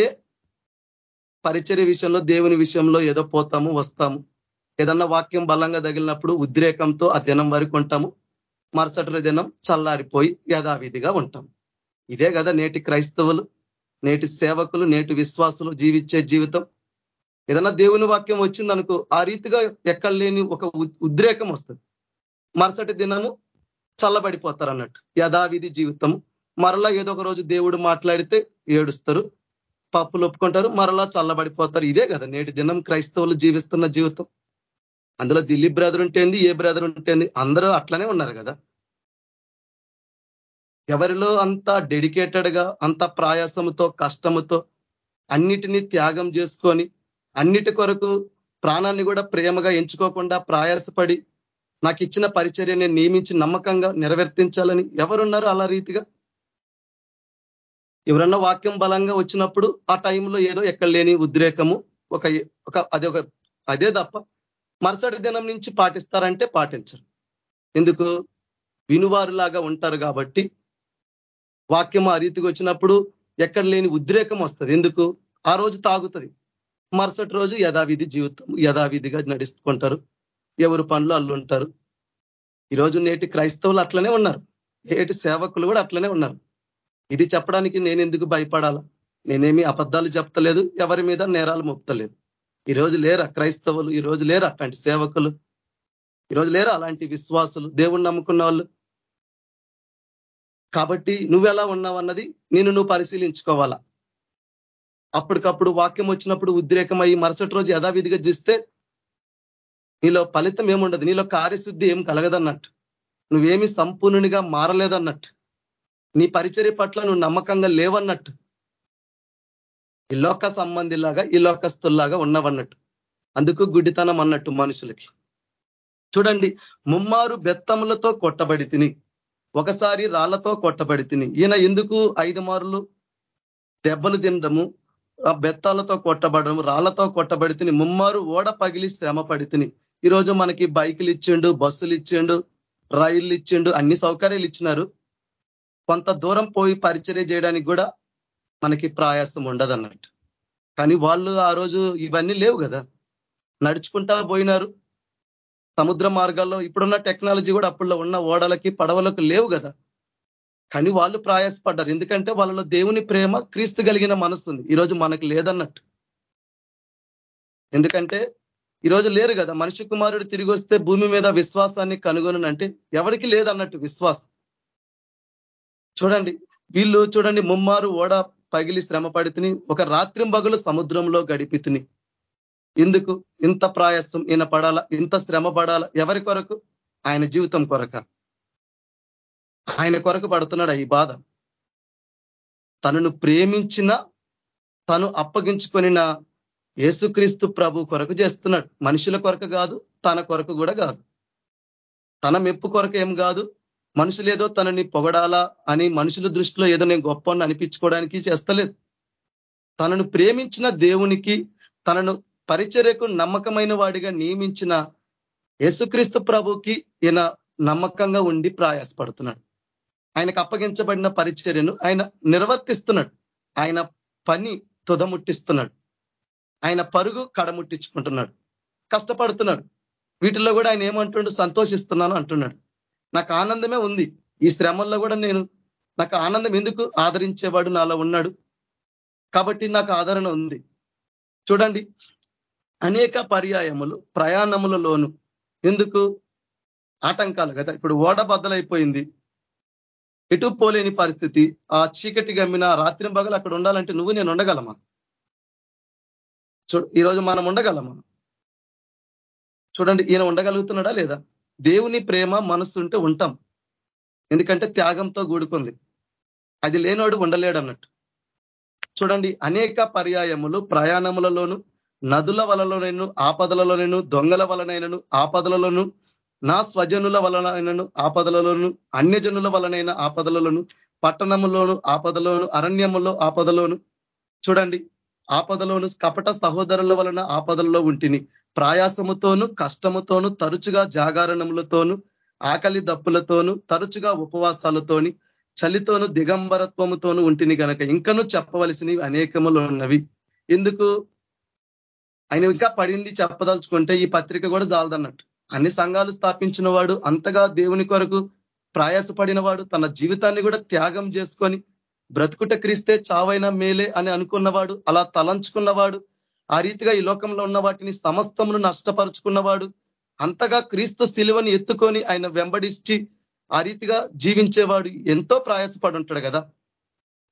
పరిచర్య విషయంలో దేవుని విషయంలో ఏదో పోతాము వస్తాము. ఏదన్నా వాక్యం బలంగా తగిలినప్పుడు ఉద్రేకంతో ఆ దినం వరకు ఉంటాము. మరుసటి దినం చల్లారిపోయి యథావిధిగా ఉంటాం ఇదే కదా నేటి క్రైస్తవులు నేటి సేవకులు నేటి విశ్వాసులు జీవించే జీవితం. ఏదన్నా దేవుని వాక్యం వచ్చిందనుకో ఆ రీతిగా ఎక్కడ లేని ఒక ఉద్రేకం వస్తుంది. మరుసటి దినము చల్లబడిపోతారు అన్నట్టు యథావిధి జీవితం మరలా ఏదో ఒక రోజు దేవుడు మాట్లాడితే ఏడుస్తారు. పప్పులు ఒప్పుకుంటారు మరలా చల్లబడిపోతారు. ఇదే కదా నేటి దినం క్రైస్తవులు జీవిస్తున్న జీవితం. అందులో దిలీప్ బ్రదర్ ఉంటేంది ఏ బ్రదర్ ఉంటేంది అందరూ అట్లనే ఉన్నారు కదా. ఎవరిలో అంత డెడికేటెడ్గా అంత ప్రయాసముతో కష్టముతో అన్నిటినీ త్యాగం చేసుకొని అన్నిటి కొరకు ప్రాణాన్ని కూడా ప్రేమగా ఎంచుకోకుండా ప్రయాసపడి నాకు ఇచ్చిన పరిచర్య నేను నియమించి నమ్మకంగా నెరవేర్తించాలని ఎవరున్నారు అలా రీతిగా? ఎవరన్నా వాక్యం బలంగా వచ్చినప్పుడు ఆ టైంలో ఏదో ఎక్కడ లేని ఉద్రేకము ఒక ఒక అదే ఒక అదే తప్ప మరుసటి దినం నుంచి పాటిస్తారంటే పాటించరు. ఎందుకు? వినువారులాగా ఉంటారు కాబట్టి. వాక్యం ఆ రీతికి వచ్చినప్పుడు ఎక్కడ లేని ఉద్రేకం వస్తుంది. ఎందుకు? ఆ రోజు తాగుతుంది. మరుసటి రోజు యథావిధి జీవితం యథావిధిగా నడుచుకుంటారు. ఎవరు పనులు అల్లు ఉంటారు ఈరోజు నేటి క్రైస్తవులు అట్లనే ఉన్నారు. నేటి సేవకులు కూడా అట్లనే ఉన్నారు. ఇది చెప్పడానికి నేను ఎందుకు భయపడాలా? నేనేమి అబద్ధాలు చెప్తలేదు ఎవరి మీద నేరాలు మోపుతలేదు. ఈరోజు లేరా క్రైస్తవులు? ఈరోజు లేరా అట్లాంటి సేవకులు? ఈరోజు లేరా అలాంటి విశ్వాసులు? దేవుణ్ణి నమ్ముకున్న వాళ్ళు? కాబట్టి నువ్వెలా ఉన్నావన్నది నేను నువ్వు పరిశీలించుకోవాలా? అప్పటికప్పుడు వాక్యం వచ్చినప్పుడు ఉద్రేకమై మరుసటి రోజు యథావిధిగా చూస్తే నీలో ఫలితం ఏముండదు నీలో కార్యశుద్ధి ఏం కలగదన్నట్టు. నువ్వేమి సంపూర్ణునిగా మారలేదన్నట్టు. నీ పరిచర్య పట్ల నువ్వు నమ్మకంగా లేవన్నట్టు. ఈ లోక సంబంధిలాగా ఈ లోకస్తుల్లాగా ఉన్నవన్నట్టు. అందుకు గుడ్డితనం అన్నట్టు మనుషులకి. చూడండి ముమ్మారు బెత్తములతో కొట్టబడి తిని ఒకసారి రాళ్ళతో కొట్టబడి తిని ఈయన ఎందుకు ఐదు మారులు దెబ్బలు తినడము బెత్తాలతో కొట్టబడము రాళ్ళతో కొట్టబడి తిని ముమ్మారు ఓడ పగిలి శ్రమ పడి తిని ఈరోజు మనకి బైకులు ఇచ్చిండు బస్సులు ఇచ్చిండు రైళ్ళు ఇచ్చిండు అన్ని సౌకర్యాలు ఇచ్చినారు. కొంత దూరం పోయి పరిచర్య చేయడానికి కూడా మనకి ప్రయాసం ఉండదు అన్నట్టు కానీ వాళ్ళు ఆ రోజు ఇవన్నీ లేవు కదా. నడుచుకుంటా పోయినారు. సముద్ర మార్గాల్లో ఇప్పుడున్న టెక్నాలజీ కూడా అప్పుడులో ఉన్న ఓడలకి పడవలకు లేవు కదా. కానీ వాళ్ళు ప్రయాసపడ్డారు. ఎందుకంటే వాళ్ళలో దేవుని ప్రేమ క్రీస్తు కలిగిన మనసు ఉంది. ఈరోజు మనకు లేదన్నట్టు. ఎందుకంటే ఈరోజు లేరు కదా. మనిషి కుమారుడు తిరిగి వస్తే భూమి మీద విశ్వాసాన్ని కనుగొనంటే ఎవరికి లేదన్నట్టు విశ్వాసం. చూడండి వీళ్ళు చూడండి ముమ్మారు ఓడ పగిలి శ్రమ పడితిని ఒక రాత్రింబగులు సముద్రంలో గడిపితిని ఎందుకు? ఇంత ప్రయాసం ఈయన పడాలా? ఇంత శ్రమ పడాలా? ఎవరి కొరకు? ఆయన జీవితం కొరక. ఆయన కొరకు పడుతున్నాడు ఈ బాధ. తనను ప్రేమించిన తను అప్పగించుకొనిన యేసుక్రీస్తు ప్రభు కొరకు చేస్తున్నాడు. మనుషుల కొరకు కాదు తన కొరకు కూడా కాదు. తన మెప్పు కొరకు ఏం కాదు? మనుషులేదో తనని పొగడాలా అని మనుషుల దృష్టిలో ఏదో నేను గొప్ప అనిపించుకోవడానికి చేస్తలేదు. తనను ప్రేమించిన దేవునికి తనను పరిచర్యకు నమ్మకమైన వాడిగా నియమించిన యేసుక్రీస్తు ప్రభుకి ఈయన నమ్మకంగా ఉండి ప్రయాసపడుతున్నాడు. ఆయనకు అప్పగించబడిన పరిచర్యను ఆయన నిర్వర్తిస్తున్నాడు. ఆయన పని తుదముట్టిస్తున్నాడు. ఆయన పరుగు కడముట్టించుకుంటున్నాడు. కష్టపడుతున్నాడు. వీటిల్లో కూడా ఆయన ఏమంటుండు? సంతోషిస్తున్నాను అంటున్నాడు. నాకు ఆనందమే ఉంది. ఈ శ్రమల్లో కూడా నేను నాకు ఆనందం ఎందుకు ఆదరించేవాడు నాలో ఉన్నాడు? కాబట్టి నాకు ఆదరణ ఉంది. చూడండి అనేక పర్యాయములు ప్రయాణములలోను ఎందుకు? ఆటంకాలు కదా. ఇప్పుడు ఓడ బద్దలైపోయింది. ఎటు పోలేని పరిస్థితి. ఆ చీకటి గమ్మిన రాత్రి బగలు అక్కడ ఉండాలంటే నువ్వు నేను ఉండగలమా? చూడు ఈరోజు మనం ఉండగలమా? చూడండి ఈయన ఉండగలుగుతున్నాడా లేదా? దేవుని ప్రేమ మనస్సు ఉంటే. ఉంటాం ఎందుకంటే త్యాగంతో కూడుకుంది. అది లేనోడు ఉండలేడు అన్నట్టు చూడండి అనేక పర్యాయములు ప్రయాణములలోను నదుల వలలోనైనా ఆపదలలోనైను దొంగల వలనైనను ఆపదలలోను నా స్వజనుల వలనైనను ఆపదలలోను అన్యజనుల వలనైన ఆపదలలోను పట్టణములోను ఆపదలోను అరణ్యములో ఆపదలోను. చూడండి ఆపదలోను కపట సహోదరుల వలన ఆపదలలో ఉంటిని. ప్రయాసముతోను కష్టముతోను తరచుగా జాగారణములతోను ఆకలి దప్పులతోను తరచుగా ఉపవాసాలతోని చలితోను దిగంబరత్వముతోను ఉంటిని కనుక ఇంకనూ చెప్పవలసినవి అనేకములు ఉన్నవి. ఎందుకు? ఆయన ఇంకా పడింది చెప్పదలుచుకుంటే ఈ పత్రిక కూడా జాలదన్నట్టు. అన్ని సంఘాలు స్థాపించిన వాడు అంతగా దేవుని కొరకు ప్రయాసపడిన వాడు తన జీవితాన్ని కూడా త్యాగం చేసుకొని బ్రతుకుట క్రీస్తే చావైన మేలే అని అనుకున్నవాడు అలా తలంచుకున్నవాడు ఆ రీతిగా ఈ లోకంలో ఉన్న వాటిని సమస్తమును నష్టపరుచుకున్నవాడు అంతగా క్రీస్తు శిలువని ఎత్తుకొని ఆయన వెంబడిచ్చి ఆ రీతిగా జీవించేవాడు ఎంతో ప్రయాసపడి ఉంటాడు కదా.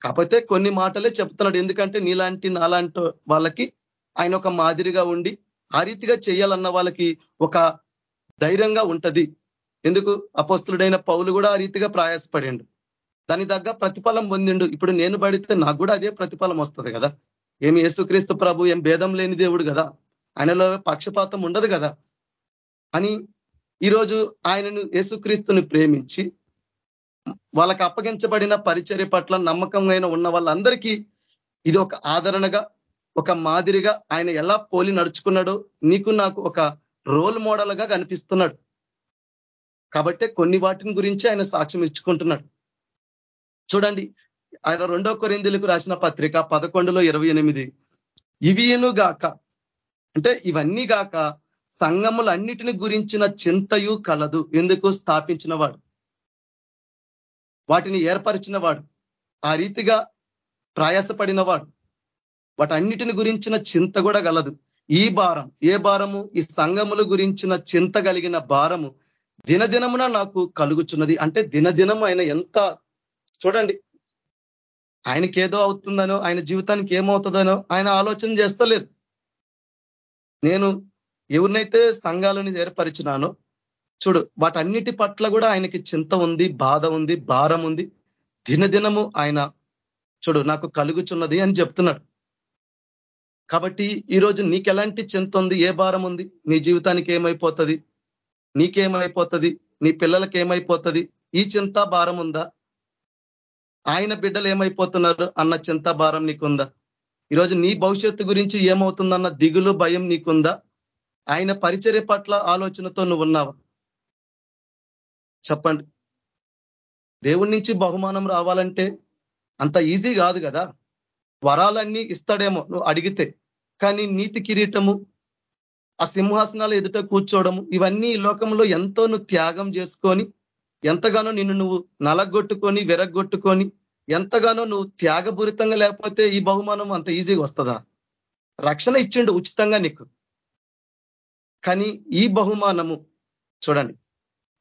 కాకపోతే కొన్ని మాటలే చెప్తున్నాడు. ఎందుకంటే నీలాంటి నాలాంటి వాళ్ళకి ఆయన ఒక మాదిరిగా ఉండి ఆ రీతిగా చేయాలన్న వాళ్ళకి ఒక ధైర్యంగా ఉంటది. ఎందుకు? అపస్తుడైన పౌలు కూడా ఆ రీతిగా ప్రయాసపడిండు. దాని తగ్గ ప్రతిఫలం పొందిండు. ఇప్పుడు నేను పడితే నాకు కూడా అదే ప్రతిఫలం వస్తుంది కదా. ఏమి యేసుక్రీస్తు ప్రభు ఏం భేదం లేని దేవుడు కదా? ఆయనలో పక్షపాతం ఉండదు కదా? అని ఈరోజు ఆయనను యేసుక్రీస్తుని ప్రేమించి వాళ్ళకి అప్పగించబడిన పరిచర్య పట్ల నమ్మకంగా ఉన్న వాళ్ళందరికీ ఇది ఒక ఆదరణగా ఒక మాదిరిగా ఆయన ఎలా పోలి నడుచుకున్నాడో నీకు నాకు ఒక రోల్ మోడల్గా కనిపిస్తున్నాడు. కాబట్టి కొన్ని వాటిని గురించి ఆయన సాక్ష్యం ఇచ్చుకుంటున్నాడు. చూడండి ఆయన రెండో కొరిందులకు రాసిన పత్రిక పదకొండులో ఇరవై ఎనిమిది. ఇవియును గాక అంటే ఇవన్నీ గాక సంఘములన్నిటిని గురించిన చింతయు కలదు. ఎందుకు? స్థాపించిన వాడు. వాటిని ఏర్పరిచిన వాడు. ఆ రీతిగా ప్రయాసపడిన వాడు. వాటన్నిటిని గురించిన చింత కూడా కలదు ఈ భారం ఏ భారము? ఈ సంఘముల గురించిన చింత కలిగిన భారము దినదినమున నాకు కలుగుచున్నది. అంటే దినదినము ఆయన ఎంత చూడండి ఆయనకి ఏదో అవుతుందనో ఆయన జీవితానికి ఏమవుతుందనో ఆయన ఆలోచన చేస్తలేదు. నేను ఎవరినైతే సంఘాలను ఏర్పరిచినానో చూడు వాటన్నిటి పట్ల కూడా ఆయనకి చింత ఉంది బాధ ఉంది భారం ఉంది. దినదినము ఆయన చూడు నాకు కలుగుచున్నది అని చెప్తున్నాడు. కాబట్టి ఈరోజు నీకెలాంటి చింత ఉంది ఏ భారం ఉంది? నీ జీవితానికి ఏమైపోతుంది? నీకేమైపోతుంది? నీ పిల్లలకి ఏమైపోతుంది ఈ చింత భారం ఉందా? ఆయన బిడ్డలు ఏమైపోతున్నారు అన్న చింత భారం నీకుందా? ఈరోజు నీ భవిష్యత్తు గురించి ఏమవుతుందన్న దిగులు భయం నీకుందా? ఆయన పరిచర్య పట్ల ఆలోచనతో నువ్వు ఉన్నావా? చెప్పండి. దేవుడి నుంచి బహుమానం రావాలంటే అంత ఈజీ కాదు కదా? వరాలన్నీ ఇస్తాడేమో నువ్వు అడిగితే. కానీ నీతి కిరీటము ఆ సింహాసనాలు ఎదుట కూర్చోవడము ఇవన్నీ ఈ లోకంలో ఎంతో నువ్వు త్యాగం చేసుకొని ఎంతగానో నిన్ను నువ్వు నలగొట్టుకొని వెరగొట్టుకొని ఎంతగానో నువ్వు త్యాగపూరితంగా లేకపోతే ఈ బహుమానం అంత ఈజీగా వస్తుందా? రక్షణ ఇచ్చిండు ఉచితంగా నీకు. కానీ ఈ బహుమానము చూడండి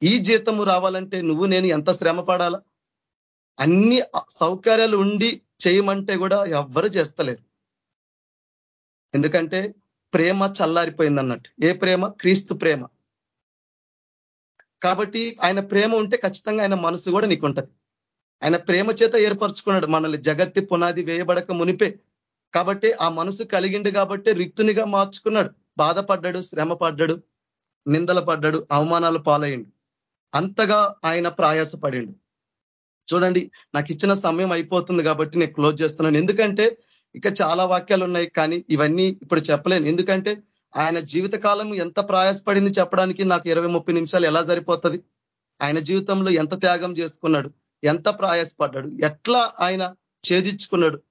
ఈ జీతము రావాలంటే నువ్వు నేను ఎంత శ్రమ పడాలా? అన్ని సౌకర్యాలు ఉండి చేయమంటే కూడా ఎవ్వరు చేస్తలేరు. ఎందుకంటే ప్రేమ చల్లారిపోయింది అన్నట్టు ఏ ప్రేమ? క్రీస్తు ప్రేమ. కాబట్టి ఆయన ప్రేమ ఉంటే ఖచ్చితంగా ఆయన మనసు కూడా నీకు ఉంటది ఆయన ప్రేమ చేత ఏర్పరచుకున్నాడు మనల్ని. జగత్తి పునాది వేయబడక మునిపే. కాబట్టి ఆ మనసు కలిగిండు కాబట్టి రిక్తునిగా మార్చుకున్నాడు. బాధపడ్డాడు శ్రమ పడ్డాడు నిందల పడ్డాడు అవమానాలు పాలయ్యిండు. అంతగా ఆయన ప్రయాసపడిండు. చూడండి నాకు ఇచ్చిన సమయం అయిపోతుంది కాబట్టి నేను క్లోజ్ చేస్తున్నాను. ఎందుకంటే ఇక చాలా వాక్యాలు ఉన్నాయి కానీ ఇవన్నీ ఇప్పుడు చెప్పలేను. ఎందుకంటే ఆయన జీవితకాలం ఎంత ప్రయాసపడింది చెప్పడానికి నాకు ఇరవై ముప్పై నిమిషాలు ఎలా సరిపోతుంది? ఆయన జీవితంలో ఎంత త్యాగం చేసుకున్నాడు? ఎంత ప్రయాసపడ్డాడు? ఎట్లా ఆయన ఛేదించుకున్నాడు?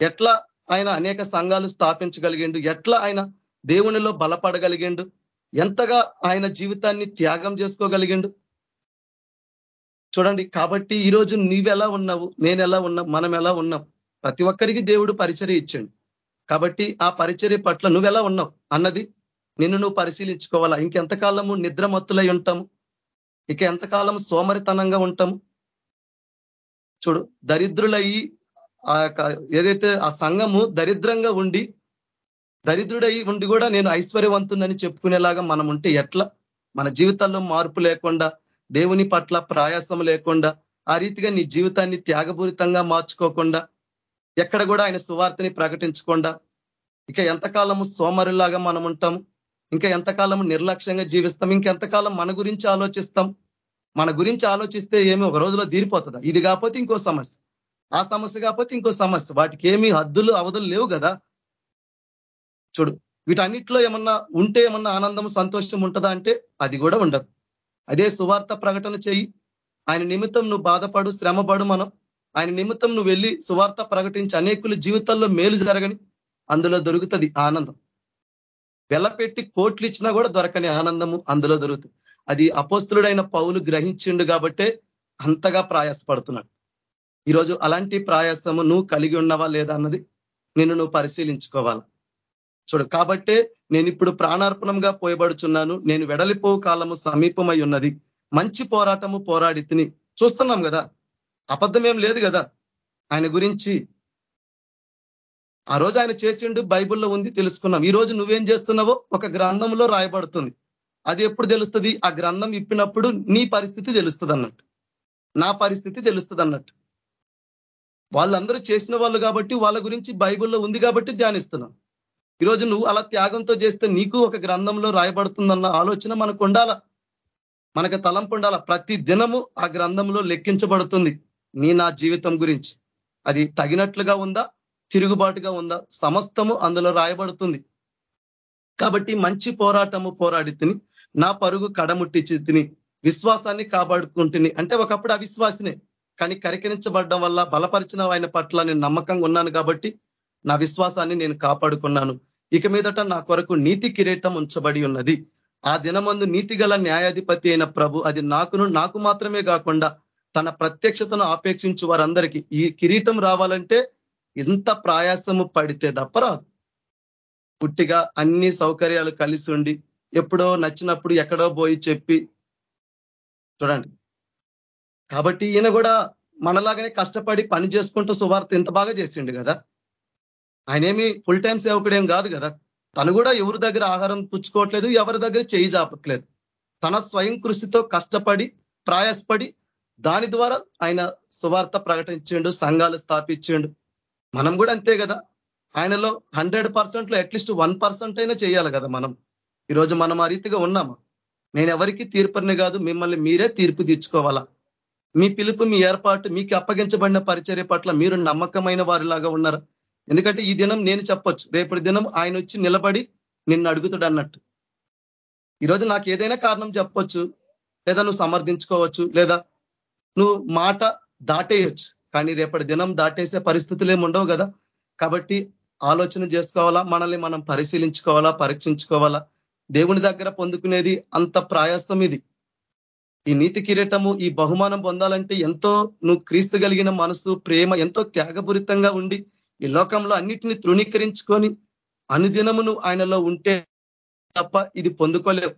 ఎట్లా ఆయన అనేక సంఘాలు స్థాపించగలిగిండు? ఎట్లా ఆయన దేవునిలో బలపడగలిగిండు? ఎంతగా ఆయన జీవితాన్ని త్యాగం చేసుకోగలిగిండు? చూడండి కాబట్టి ఈరోజు నీవెలా ఉన్నావు? నేను ఎలా ఉన్నాం? మనం ఎలా ఉన్నాం? ప్రతి ఒక్కరికి దేవుడు పరిచయం ఇచ్చాడు. కాబట్టి ఆ పరిచర్య పట్ల నువ్వెలా ఉన్నావు? అన్నది నిన్ను నువ్వు పరిశీలించుకోవాలా? ఇంకెంతకాలము నిద్రమత్తులై ఉంటాము? ఇక ఎంతకాలం సోమరితనంగా ఉంటాము? చూడు దరిద్రులయ్యి ఆ యొక్క ఏదైతే ఆ సంఘము దరిద్రంగా ఉండి దరిద్రుడై ఉండి కూడా నేను ఐశ్వర్యవంతుందని చెప్పుకునేలాగా మనం ఉంటే ఎట్లా? మన జీవితాల్లో మార్పు లేకుండా దేవుని పట్ల ప్రయాసం లేకుండా ఆ రీతిగా నీ జీవితాన్ని త్యాగపూరితంగా మార్చుకోకుండా ఎక్కడ కూడా ఆయన సువార్తని ప్రకటించకుండా ఇక ఎంతకాలము సోమరులాగా మనం ఉంటాం ఇంకా ఎంతకాలము నిర్లక్ష్యంగా జీవిస్తాం ఇంకెంతకాలం మన గురించి ఆలోచిస్తాం మన గురించి ఆలోచిస్తే ఏమి ఒక రోజులో తీరిపోతుందా? ఇది కాకపోతే ఇంకో సమస్య. ఆ సమస్య కాకపోతే ఇంకో సమస్య. వాటికి ఏమి హద్దులు అవధులు లేవు కదా? చూడు వీటన్నిటిలో ఏమన్నా ఉంటే ఏమన్నా ఆనందం సంతోషం ఉంటుందా అంటే అది కూడా ఉండదు. అదే సువార్త ప్రకటన చేయి. ఆయన నిమిత్తం నువ్వు బాధపడు శ్రమపడు మనం. ఆయన నిమిత్తం నువ్వు వెళ్ళి సువార్త ప్రకటించి అనేకుల జీవితాల్లో మేలు జరగని అందులో దొరుకుతుంది ఆనందం. వెలపెట్టి కోట్లు ఇచ్చినా కూడా దొరకని ఆనందము అందులో దొరుకుతుంది. అది అపోస్తులుడైన పౌలు గ్రహించిండు కాబట్టే అంతగా ప్రయాసపడుతున్నాడు. ఈరోజు అలాంటి ప్రయాసము నువ్వు కలిగి ఉన్నవా లేదా అన్నది నిన్ను నువ్వు పరిశీలించుకోవాలి? చూడు కాబట్టే నేను ఇప్పుడు ప్రాణార్పణంగా పోయబడుచున్నాను. నేను వెడలిపో కాలము సమీపమై ఉన్నది. మంచి పోరాటము పోరాడి చూస్తున్నాం కదా అబద్ధం ఏం లేదు కదా? ఆయన గురించి ఆ రోజు ఆయన చేసిండు బైబుల్లో ఉంది తెలుసుకున్నాం. ఈ రోజు నువ్వేం చేస్తున్నావో ఒక గ్రంథంలో రాయబడుతుంది. అది ఎప్పుడు తెలుస్తుంది? ఆ గ్రంథం ఇప్పినప్పుడు నీ పరిస్థితి తెలుస్తుంది అన్నట్టు నా పరిస్థితి తెలుస్తుంది అన్నట్టు వాళ్ళందరూ చేసిన వాళ్ళు కాబట్టి వాళ్ళ గురించి బైబుల్లో ఉంది కాబట్టి ధ్యానిస్తున్నాం. ఈరోజు నువ్వు అలా త్యాగంతో చేస్తే నీకు ఒక గ్రంథంలో రాయబడుతుందన్న ఆలోచన మనకు ఉండాల? మనకు తలంపు ఉండాల? ప్రతి దినము ఆ గ్రంథంలో లెక్కించబడుతుంది. నీ నా జీవితం గురించి. అది తగినట్లుగా ఉందా? తిరుగుబాటుగా ఉందా? సమస్తము అందులో రాయబడుతుంది. కాబట్టి మంచి పోరాటము పోరాడితిని నా పరుగు కడముట్టించి తిని విశ్వాసాన్ని కాపాడుకుంటుని అంటే ఒకప్పుడు అవిశ్వాసినే. కానీ కరికరించబడడం వల్ల బలపరిచిన ఆయన పట్ల నేను నమ్మకంగా ఉన్నాను కాబట్టి నా విశ్వాసాన్ని నేను కాపాడుకున్నాను. ఇక మీదట నా కొరకు నీతి కిరీటం ఉంచబడి ఉన్నది. ఆ దినమందు నీతి గల న్యాయాధిపతి అయిన ప్రభు అది నాకును నాకు మాత్రమే కాకుండా తన ప్రత్యక్షతను ఆపేక్షించు వారందరికీ ఈ కిరీటం రావాలంటే ఇంత ప్రయాసము పడితే తప్పరాదు పుట్టిగా అన్ని సౌకర్యాలు కలిసి ఉండి ఎప్పుడో నచ్చినప్పుడు ఎక్కడో పోయి చెప్పి చూడండి. కాబట్టి ఈయన కూడా మనలాగానే కష్టపడి పని చేసుకుంటూ సువార్త ఇంత బాగా చేసిండు కదా. ఆయనేమి ఫుల్ టైం సేవకుడేం కాదు కదా. తను కూడా ఎవరి దగ్గర ఆహారం పుచ్చుకోవట్లేదు ఎవరి దగ్గర చేయి జాపట్లేదు తన స్వయం కృషితో కష్టపడి ప్రయాసపడి దాని ద్వారా ఆయన సువార్త ప్రకటించిండు సంఘాలు స్థాపించిండు. మనం కూడా అంతే కదా. ఆయనలో హండ్రెడ్ పర్సెంట్లో అట్లీస్ట్ వన్ పర్సెంట్ అయినా చేయాలి కదా మనం. ఈరోజు మనం ఆ రీతిగా ఉన్నామా? నేను ఎవరికి తీర్పుని కాదు మిమ్మల్ని మీరే తీర్పు తీర్చుకోవాలా? మీ పిలుపు మీ ఏర్పాటు మీకు అప్పగించబడిన పరిచర్య పట్ల మీరు నమ్మకమైన వారిలాగా ఉన్నారు? ఎందుకంటే ఈ దినం నేను చెప్పొచ్చు రేపటి దినం ఆయన వచ్చి నిలబడి నిన్ను అడుగుతాడు అన్నట్టు. ఈరోజు నాకు ఏదైనా కారణం చెప్పొచ్చు లేదా నువ్వు సమర్థించుకోవచ్చు లేదా నువ్వు మాట దాటేయొచ్చు. కానీ రేపటి దినం దాటేసే పరిస్థితులు ఏమి ఉండవు కదా. కాబట్టి ఆలోచన చేసుకోవాలా మనల్ని మనం పరిశీలించుకోవాలా పరీక్షించుకోవాలా? దేవుని దగ్గర పొందుకునేది అంత ప్రయాసం ఇది. ఈ నీతి కిరీటము ఈ బహుమానం పొందాలంటే ఎంతో నువ్వు క్రీస్తు కలిగిన మనసు ప్రేమ ఎంతో త్యాగపూరితంగా ఉండి ఈ లోకంలో అన్నిటిని తృణీకరించుకొని అనుదినము ఆయనలో ఉంటే తప్ప ఇది పొందుకోలేవు.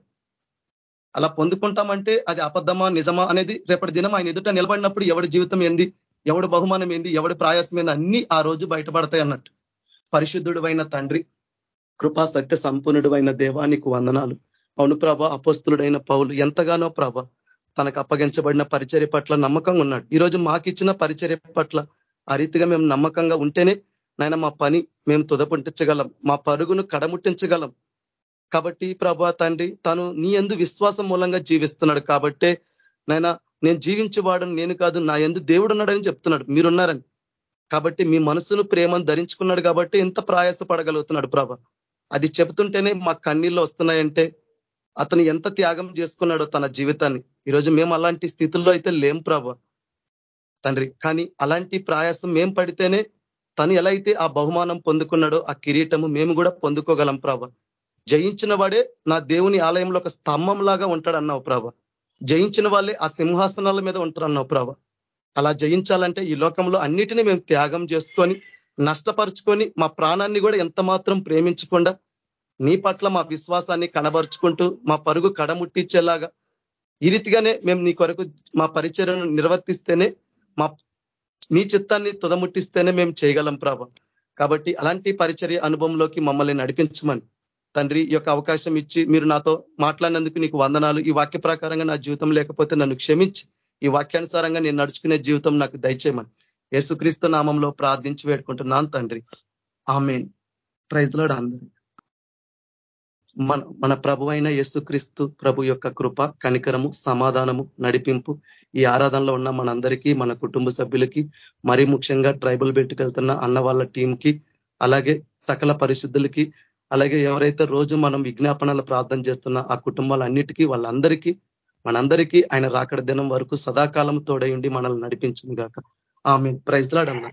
అలా పొందుకుంటామంటే అది అబద్ధమా నిజమా అనేది రేపటి దినం ఆయన ఎదుట నిలబడినప్పుడు ఎవడి జీవితం ఏంది ఎవడు బహుమానం ఏంది ఎవడి ప్రయాసం ఏంది అన్ని ఆ రోజు బయటపడతాయి అన్నట్టు. పరిశుద్ధుడు తండ్రి కృపా సత్య సంపూర్ణుడు అయిన దేవానికి వందనాలు. అవును ప్రభ అపస్తులుడైన పౌలు ఎంతగానో ప్రభ తనకు అప్పగించబడిన పరిచర్య పట్ల నమ్మకంగా ఉన్నాడు. ఈరోజు మాకిచ్చిన పరిచర్య పట్ల ఆ రీతిగా మేము నమ్మకంగా ఉంటేనే నాయన మా పని మేము తుదపుంటించగలం మా పరుగును కడముట్టించగలం. కాబట్టి ప్రభా తండ్రి తను నీ ఎందు విశ్వాసం మూలంగా జీవిస్తున్నాడు కాబట్టే నాయన నేను జీవించేవాడని నేను కాదు నా ఎందు దేవుడు ఉన్నాడని చెప్తున్నాడు. మీరున్నారని కాబట్టి మీ మనసును ప్రేమను ధరించుకున్నాడు కాబట్టి ఎంత ప్రయాస పడగలుగుతున్నాడు ప్రభ. అది చెబుతుంటేనే మా కన్నీళ్ళు వస్తున్నాయంటే అతను ఎంత త్యాగం చేసుకున్నాడో తన జీవితాన్ని. ఈరోజు మేము అలాంటి స్థితుల్లో అయితే లేం ప్రభ తండ్రి. కానీ అలాంటి ప్రయాసం మేం పడితేనే తను ఎలా అయితే ఆ బహుమానం పొందుకున్నాడో ఆ కిరీటము మేము కూడా పొందుకోగలం ప్రభ. జయించిన వాడే నా దేవుని ఆలయంలో ఒక స్తంభం లాగా ఉంటాడన్నావు ప్రభ. జయించిన వాళ్ళే ఆ సింహాసనాల మీద ఉంటారన్నావు ప్రభ. అలా జయించాలంటే ఈ లోకంలో అన్నిటినీ మేము త్యాగం చేసుకొని నష్టపరుచుకొని మా ప్రాణాన్ని కూడా ఎంత మాత్రం ప్రేమించకుండా నీ పట్ల మా విశ్వాసాన్ని కనబరుచుకుంటూ మా పరుగు కడముట్టించేలాగా ఈ రీతిగానే మేము నీ కొరకు మా పరిచయను నిర్వర్తిస్తేనే మా నీ చిత్తాన్ని తుదముట్టిస్తేనే మేము చేయగలం ప్రభ. కాబట్టి అలాంటి పరిచర్య అనుభవంలోకి మమ్మల్ని నడిపించమని తండ్రి ఈ యొక్క అవకాశం ఇచ్చి మీరు నాతో మాట్లాడినందుకు నీకు వందనాలు. ఈ వాక్య ప్రకారంగా నా జీవితం లేకపోతే నన్ను క్షమించి. ఈ వాక్యానుసారంగా నేను నడుచుకునే జీవితం నాకు దయచేయమని యేసుక్రీస్తు నామంలో ప్రార్థించి వేడుకుంటున్నాను తండ్రి. ఆమెన్. ప్రైజ్లాడు అందరి మన మన ప్రభు అయిన యేసుక్రీస్తు ప్రభు యొక్క కృప కనికరము సమాధానము నడిపింపు ఈ ఆరాధనలో ఉన్న మనందరికీ మన కుటుంబ సభ్యులకి మరీ ముఖ్యంగా ట్రైబల్ బెల్ట్కి వెళ్తున్న అన్న వాళ్ళ టీంకి అలాగే సకల పరిశుద్ధులకి అలాగే ఎవరైతే రోజు మనం విజ్ఞాపనలు ప్రార్థన చేస్తున్న ఆ కుటుంబాలన్నిటికీ వాళ్ళందరికీ మనందరికీ ఆయన రాకడ దినం వరకు సదాకాలం తోడై ఉండి మనల్ని నడిపించింది కాక ఆమె ప్రైజ్లాడన్నా